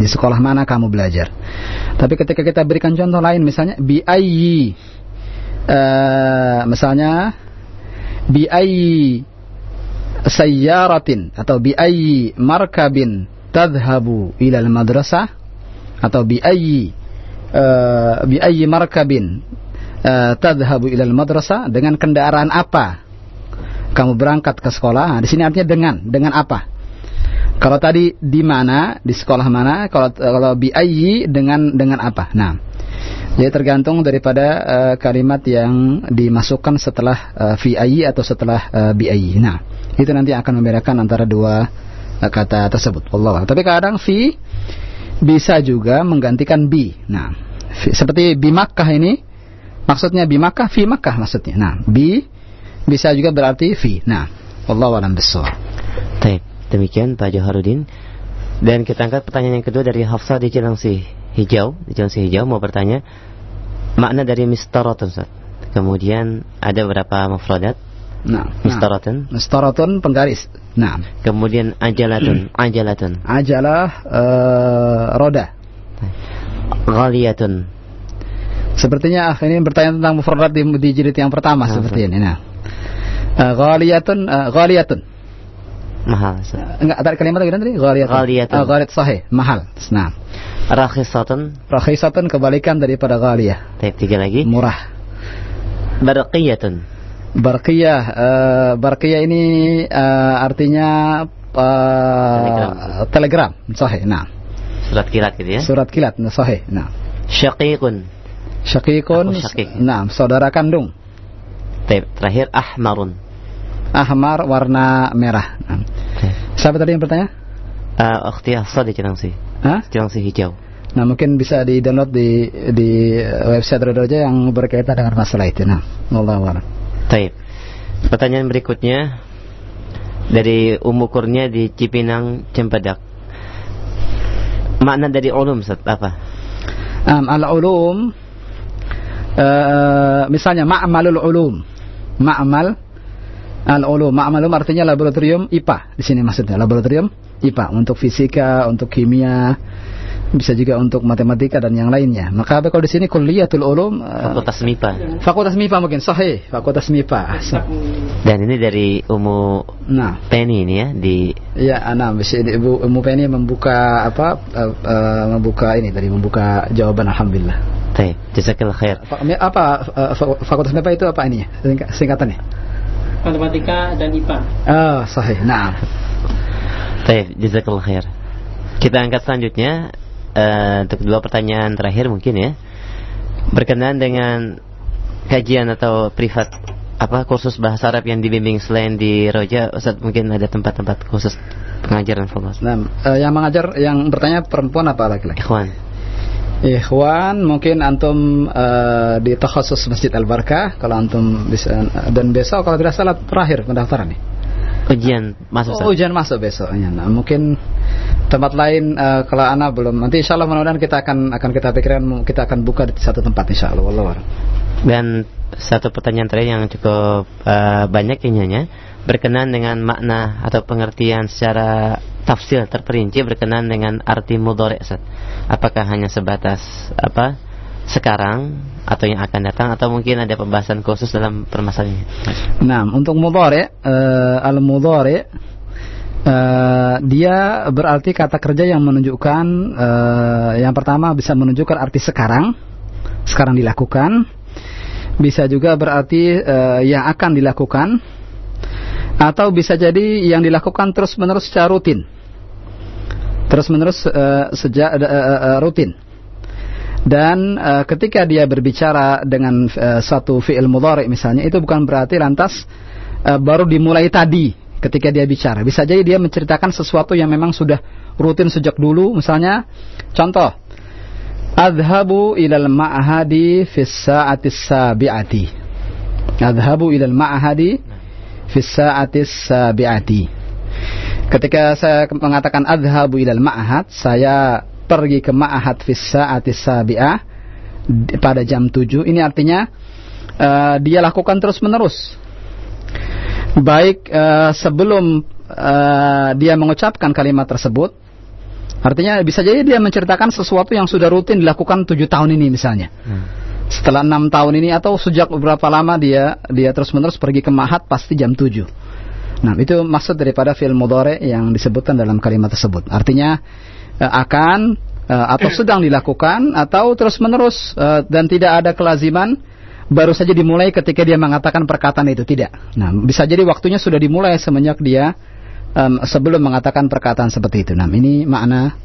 Di sekolah mana kamu belajar? Tapi ketika kita berikan contoh lain misalnya bi ayyi eh, misalnya bi ayyi sayyaratin atau bi ayyi markabin tadhhabu ila al-madrasah atau bi ayyi eh, bi ayyi markabin eh, tadhhabu ila al-madrasah dengan kendaraan apa kamu berangkat ke sekolah? Nah, di sini artinya dengan dengan apa? Kalau tadi di mana, di sekolah mana, kalau kalau bi ayyi dengan dengan apa? Nah, jadi tergantung daripada uh, kalimat yang dimasukkan setelah uh, fi atau setelah uh, bi. Nah, itu nanti akan membedakan antara dua uh, kata tersebut. Allah. Tapi kadang fi bisa juga menggantikan bi. Nah, fi, seperti bi Makkah ini maksudnya bi Makkah, fi Makkah maksudnya. Nah, bi bisa juga berarti fi. Nah, wallahu a'lam bishawab. Taib. Demikian Pak Joharudin. Dan kita angkat pertanyaan yang kedua dari Hafsah di Cilangsi Hijau. Di Cilangsi Hijau mau bertanya makna dari mistaratun Ustaz. Kemudian ada beberapa mufradat. Nah, mistaratun. Mistaratun penggaris. Nah. Kemudian ajalatun, ajalatun. Ajalah uh, roda. Ghaliyatun. Sepertinya ah, ini bertanya tentang mufradat di, di jilid yang pertama nah, seperti ini. Nah. Uh, ghaliyatun, uh, ghaliyatun. Mahal. Enggak, ada kalimat lagi tadi? Ghaliyatun. Ghaliyatun. Oh, ghaliyat sahih, mahal. Nah. Rakhisatun. Rakhisatun kebalikan daripada ghaliyah. Baik, tiga lagi. Murah. Barqiyatun. Barqiyah, uh, Barqiyah ini uh, artinya uh, telegram. Sahih. Nah. Surat kilat gitu ya. Surat kilat. Nah, sahih. Nah. Syaqiqun. Syaqiqun. Nah, saudara kandung. Baik, terakhir ahmarun. Ahmar warna merah. Nah. Siapa tadi yang bertanya? Uh, Ukhti Hafsah di Cilangsi. Hah? Cilangsi hijau. Nah, mungkin bisa di-download di di website Rodoja yang berkaitan dengan masalah itu. Nah, wallahu a'lam. Baik. Pertanyaan berikutnya dari Ummu Kurnia di Cipinang Cempedak. Makna dari ulum Ustaz, apa? Um, al-ulum uh, misalnya ma'malul ulum. Ma'mal al-ulum. Ma'malum artinya laboratorium IPA di sini maksudnya, laboratorium IPA untuk fisika, untuk kimia, bisa juga untuk matematika dan yang lainnya. Maka apa kalau di sini kuliatul ulum uh, Fakultas MIPA. Fakultas MIPA mungkin sahih, Fakultas MIPA. Dan ini dari Umu nah. Penny ini ya di Ya, nah, Ibu Umu Penny membuka apa uh, uh, membuka ini tadi membuka jawaban alhamdulillah. Baik, jazakallah khair. Apa uh, Fakultas MIPA itu apa ini? Singkatannya? Matematika dan IPA. Oh, sahih. Nah. Baik, jazakallah khair. Kita angkat selanjutnya uh, untuk dua pertanyaan terakhir mungkin ya berkenaan dengan kajian atau privat apa kursus bahasa Arab yang dibimbing selain di Roja Ustaz mungkin ada tempat-tempat khusus pengajaran Falas. Nah, uh, yang mengajar yang bertanya perempuan apa laki-laki? Ikhwan. Ikhwan mungkin antum uh, di takhasus Masjid Al Barkah kalau antum bisa dan besok kalau tidak salah terakhir pendaftaran nih. Ujian masuk. Oh, ujian masuk besoknya. Nah, mungkin tempat lain uh, kalau ana belum. Nanti insya Allah mudah-mudahan kita akan akan kita pikirkan kita akan buka di satu tempat insya Allah. Allah Dan satu pertanyaan terakhir yang cukup uh, banyak ininya berkenaan dengan makna atau pengertian secara tafsir terperinci berkenaan dengan arti mudhari' Apakah hanya sebatas apa sekarang atau yang akan datang atau mungkin ada pembahasan khusus dalam permasalahan ini? Nah, untuk mudhari uh, al mudhari uh, dia berarti kata kerja yang menunjukkan uh, yang pertama bisa menunjukkan arti sekarang, sekarang dilakukan. Bisa juga berarti uh, yang akan dilakukan atau bisa jadi yang dilakukan terus-menerus secara rutin. Terus-menerus uh, sejak uh, uh, rutin. Dan uh, ketika dia berbicara dengan uh, satu fi'il mudhari misalnya itu bukan berarti lantas uh, baru dimulai tadi ketika dia bicara. Bisa jadi dia menceritakan sesuatu yang memang sudah rutin sejak dulu. Misalnya contoh. Adhabu ilal ma'hadi fis sa'atis sabi'ati. Adhabu ilal ma'hadi fis sa'atis sabi'ati. Ketika saya mengatakan adhabu ilal ma'had saya pergi ke ma'ahad fis sa'atis sabi'ah pada jam 7 ini artinya uh, dia lakukan terus menerus baik uh, sebelum uh, dia mengucapkan kalimat tersebut artinya bisa jadi dia menceritakan sesuatu yang sudah rutin dilakukan tujuh tahun ini misalnya. Hmm. Setelah enam tahun ini atau sejak beberapa lama dia dia terus menerus pergi ke mahat pasti jam 7 nah itu maksud daripada fil mudhari yang disebutkan dalam kalimat tersebut artinya akan uh, atau sedang dilakukan atau terus menerus uh, dan tidak ada kelaziman baru saja dimulai ketika dia mengatakan perkataan itu tidak. Nah, bisa jadi waktunya sudah dimulai semenjak dia um, sebelum mengatakan perkataan seperti itu. Nah, ini makna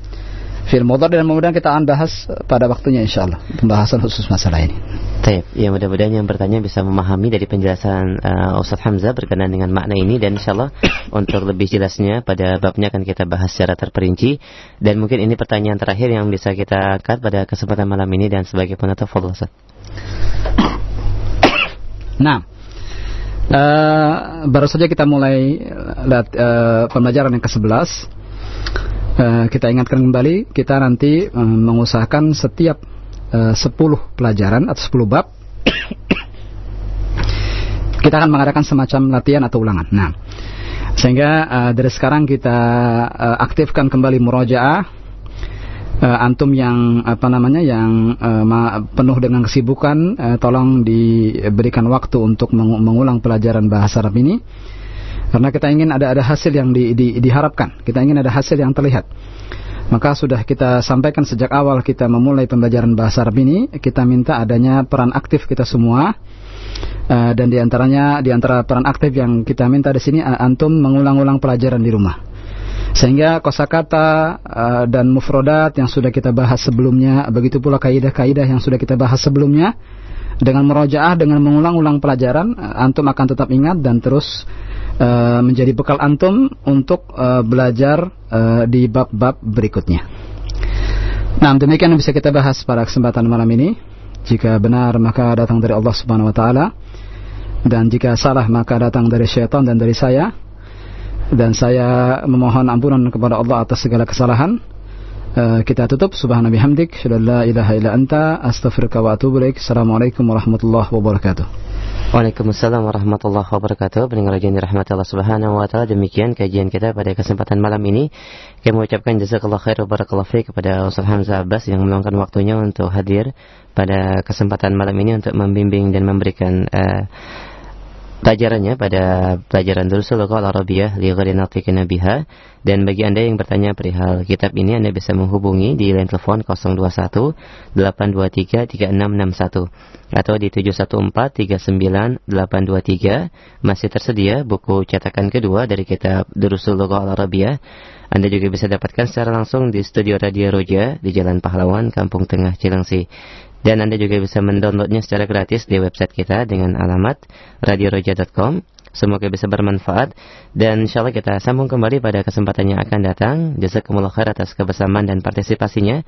fil mudhar dan mudah-mudahan kita akan bahas pada waktunya insyaallah pembahasan khusus masalah ini. Baik, ya mudah-mudahan yang bertanya bisa memahami dari penjelasan uh, Ustaz Hamzah berkenaan dengan makna ini dan insyaallah untuk lebih jelasnya pada babnya akan kita bahas secara terperinci dan mungkin ini pertanyaan terakhir yang bisa kita angkat pada kesempatan malam ini dan sebagai penutup Ustaz. Nah, uh, baru saja kita mulai uh, pembelajaran yang ke-11 Uh, kita ingatkan kembali kita nanti uh, mengusahakan setiap uh, 10 pelajaran atau 10 bab. Kita akan mengadakan semacam latihan atau ulangan. Nah, sehingga dari sekarang kita aktifkan kembali murojaah. Uh, antum yang apa namanya yang uh, penuh dengan kesibukan tolong diberikan waktu untuk mengulang pelajaran bahasa Arab ini karena kita ingin ada ada hasil yang di, di, diharapkan. Kita ingin ada hasil yang terlihat. Maka sudah kita sampaikan sejak awal kita memulai pembelajaran bahasa Arab ini, kita minta adanya peran aktif kita semua. Uh, dan di antaranya di antara peran aktif yang kita minta di sini uh, antum mengulang-ulang pelajaran di rumah. Sehingga kosakata uh, dan mufrodat yang sudah kita bahas sebelumnya begitu pula kaidah-kaidah yang sudah kita bahas sebelumnya dengan merojaah dengan mengulang-ulang pelajaran antum akan tetap ingat dan terus uh, menjadi bekal antum untuk uh, belajar uh, di bab-bab berikutnya. Nah, demikian yang bisa kita bahas pada kesempatan malam ini. Jika benar maka datang dari Allah Subhanahu wa taala dan jika salah maka datang dari syaitan dan dari saya dan saya memohon ampunan kepada Allah atas segala kesalahan uh, kita tutup. Subhanahu bihamdik. La ilaha illa anta. Astaghfiruka wa atubu ilaik. Assalamualaikum warahmatullahi wabarakatuh. Waalaikumsalam warahmatullahi wabarakatuh. Pendengar yang dirahmati Allah subhanahu wa ta'ala Demikian kajian kita pada kesempatan malam ini. Kami mengucapkan jazakallah khair wa barakallah Kepada Ustaz Hamzah Abbas Yang meluangkan waktunya untuk hadir Pada kesempatan malam ini Untuk membimbing dan memberikan uh, pelajarannya pada pelajaran Durusul Lughah Arabiyah li ghairi biha. Dan bagi Anda yang bertanya perihal kitab ini Anda bisa menghubungi di line telepon 021 823 3661 atau di 714 39 823 masih tersedia buku cetakan kedua dari kitab Durusul Lughah Arabiyah anda juga bisa dapatkan secara langsung di studio Radio Roja di Jalan Pahlawan, Kampung Tengah, Cilengsi. Dan Anda juga bisa mendownloadnya secara gratis di website kita dengan alamat radioroja.com. Semoga bisa bermanfaat dan insya Allah kita sambung kembali pada kesempatan yang akan datang. Jazakumullah khair atas kebersamaan dan partisipasinya.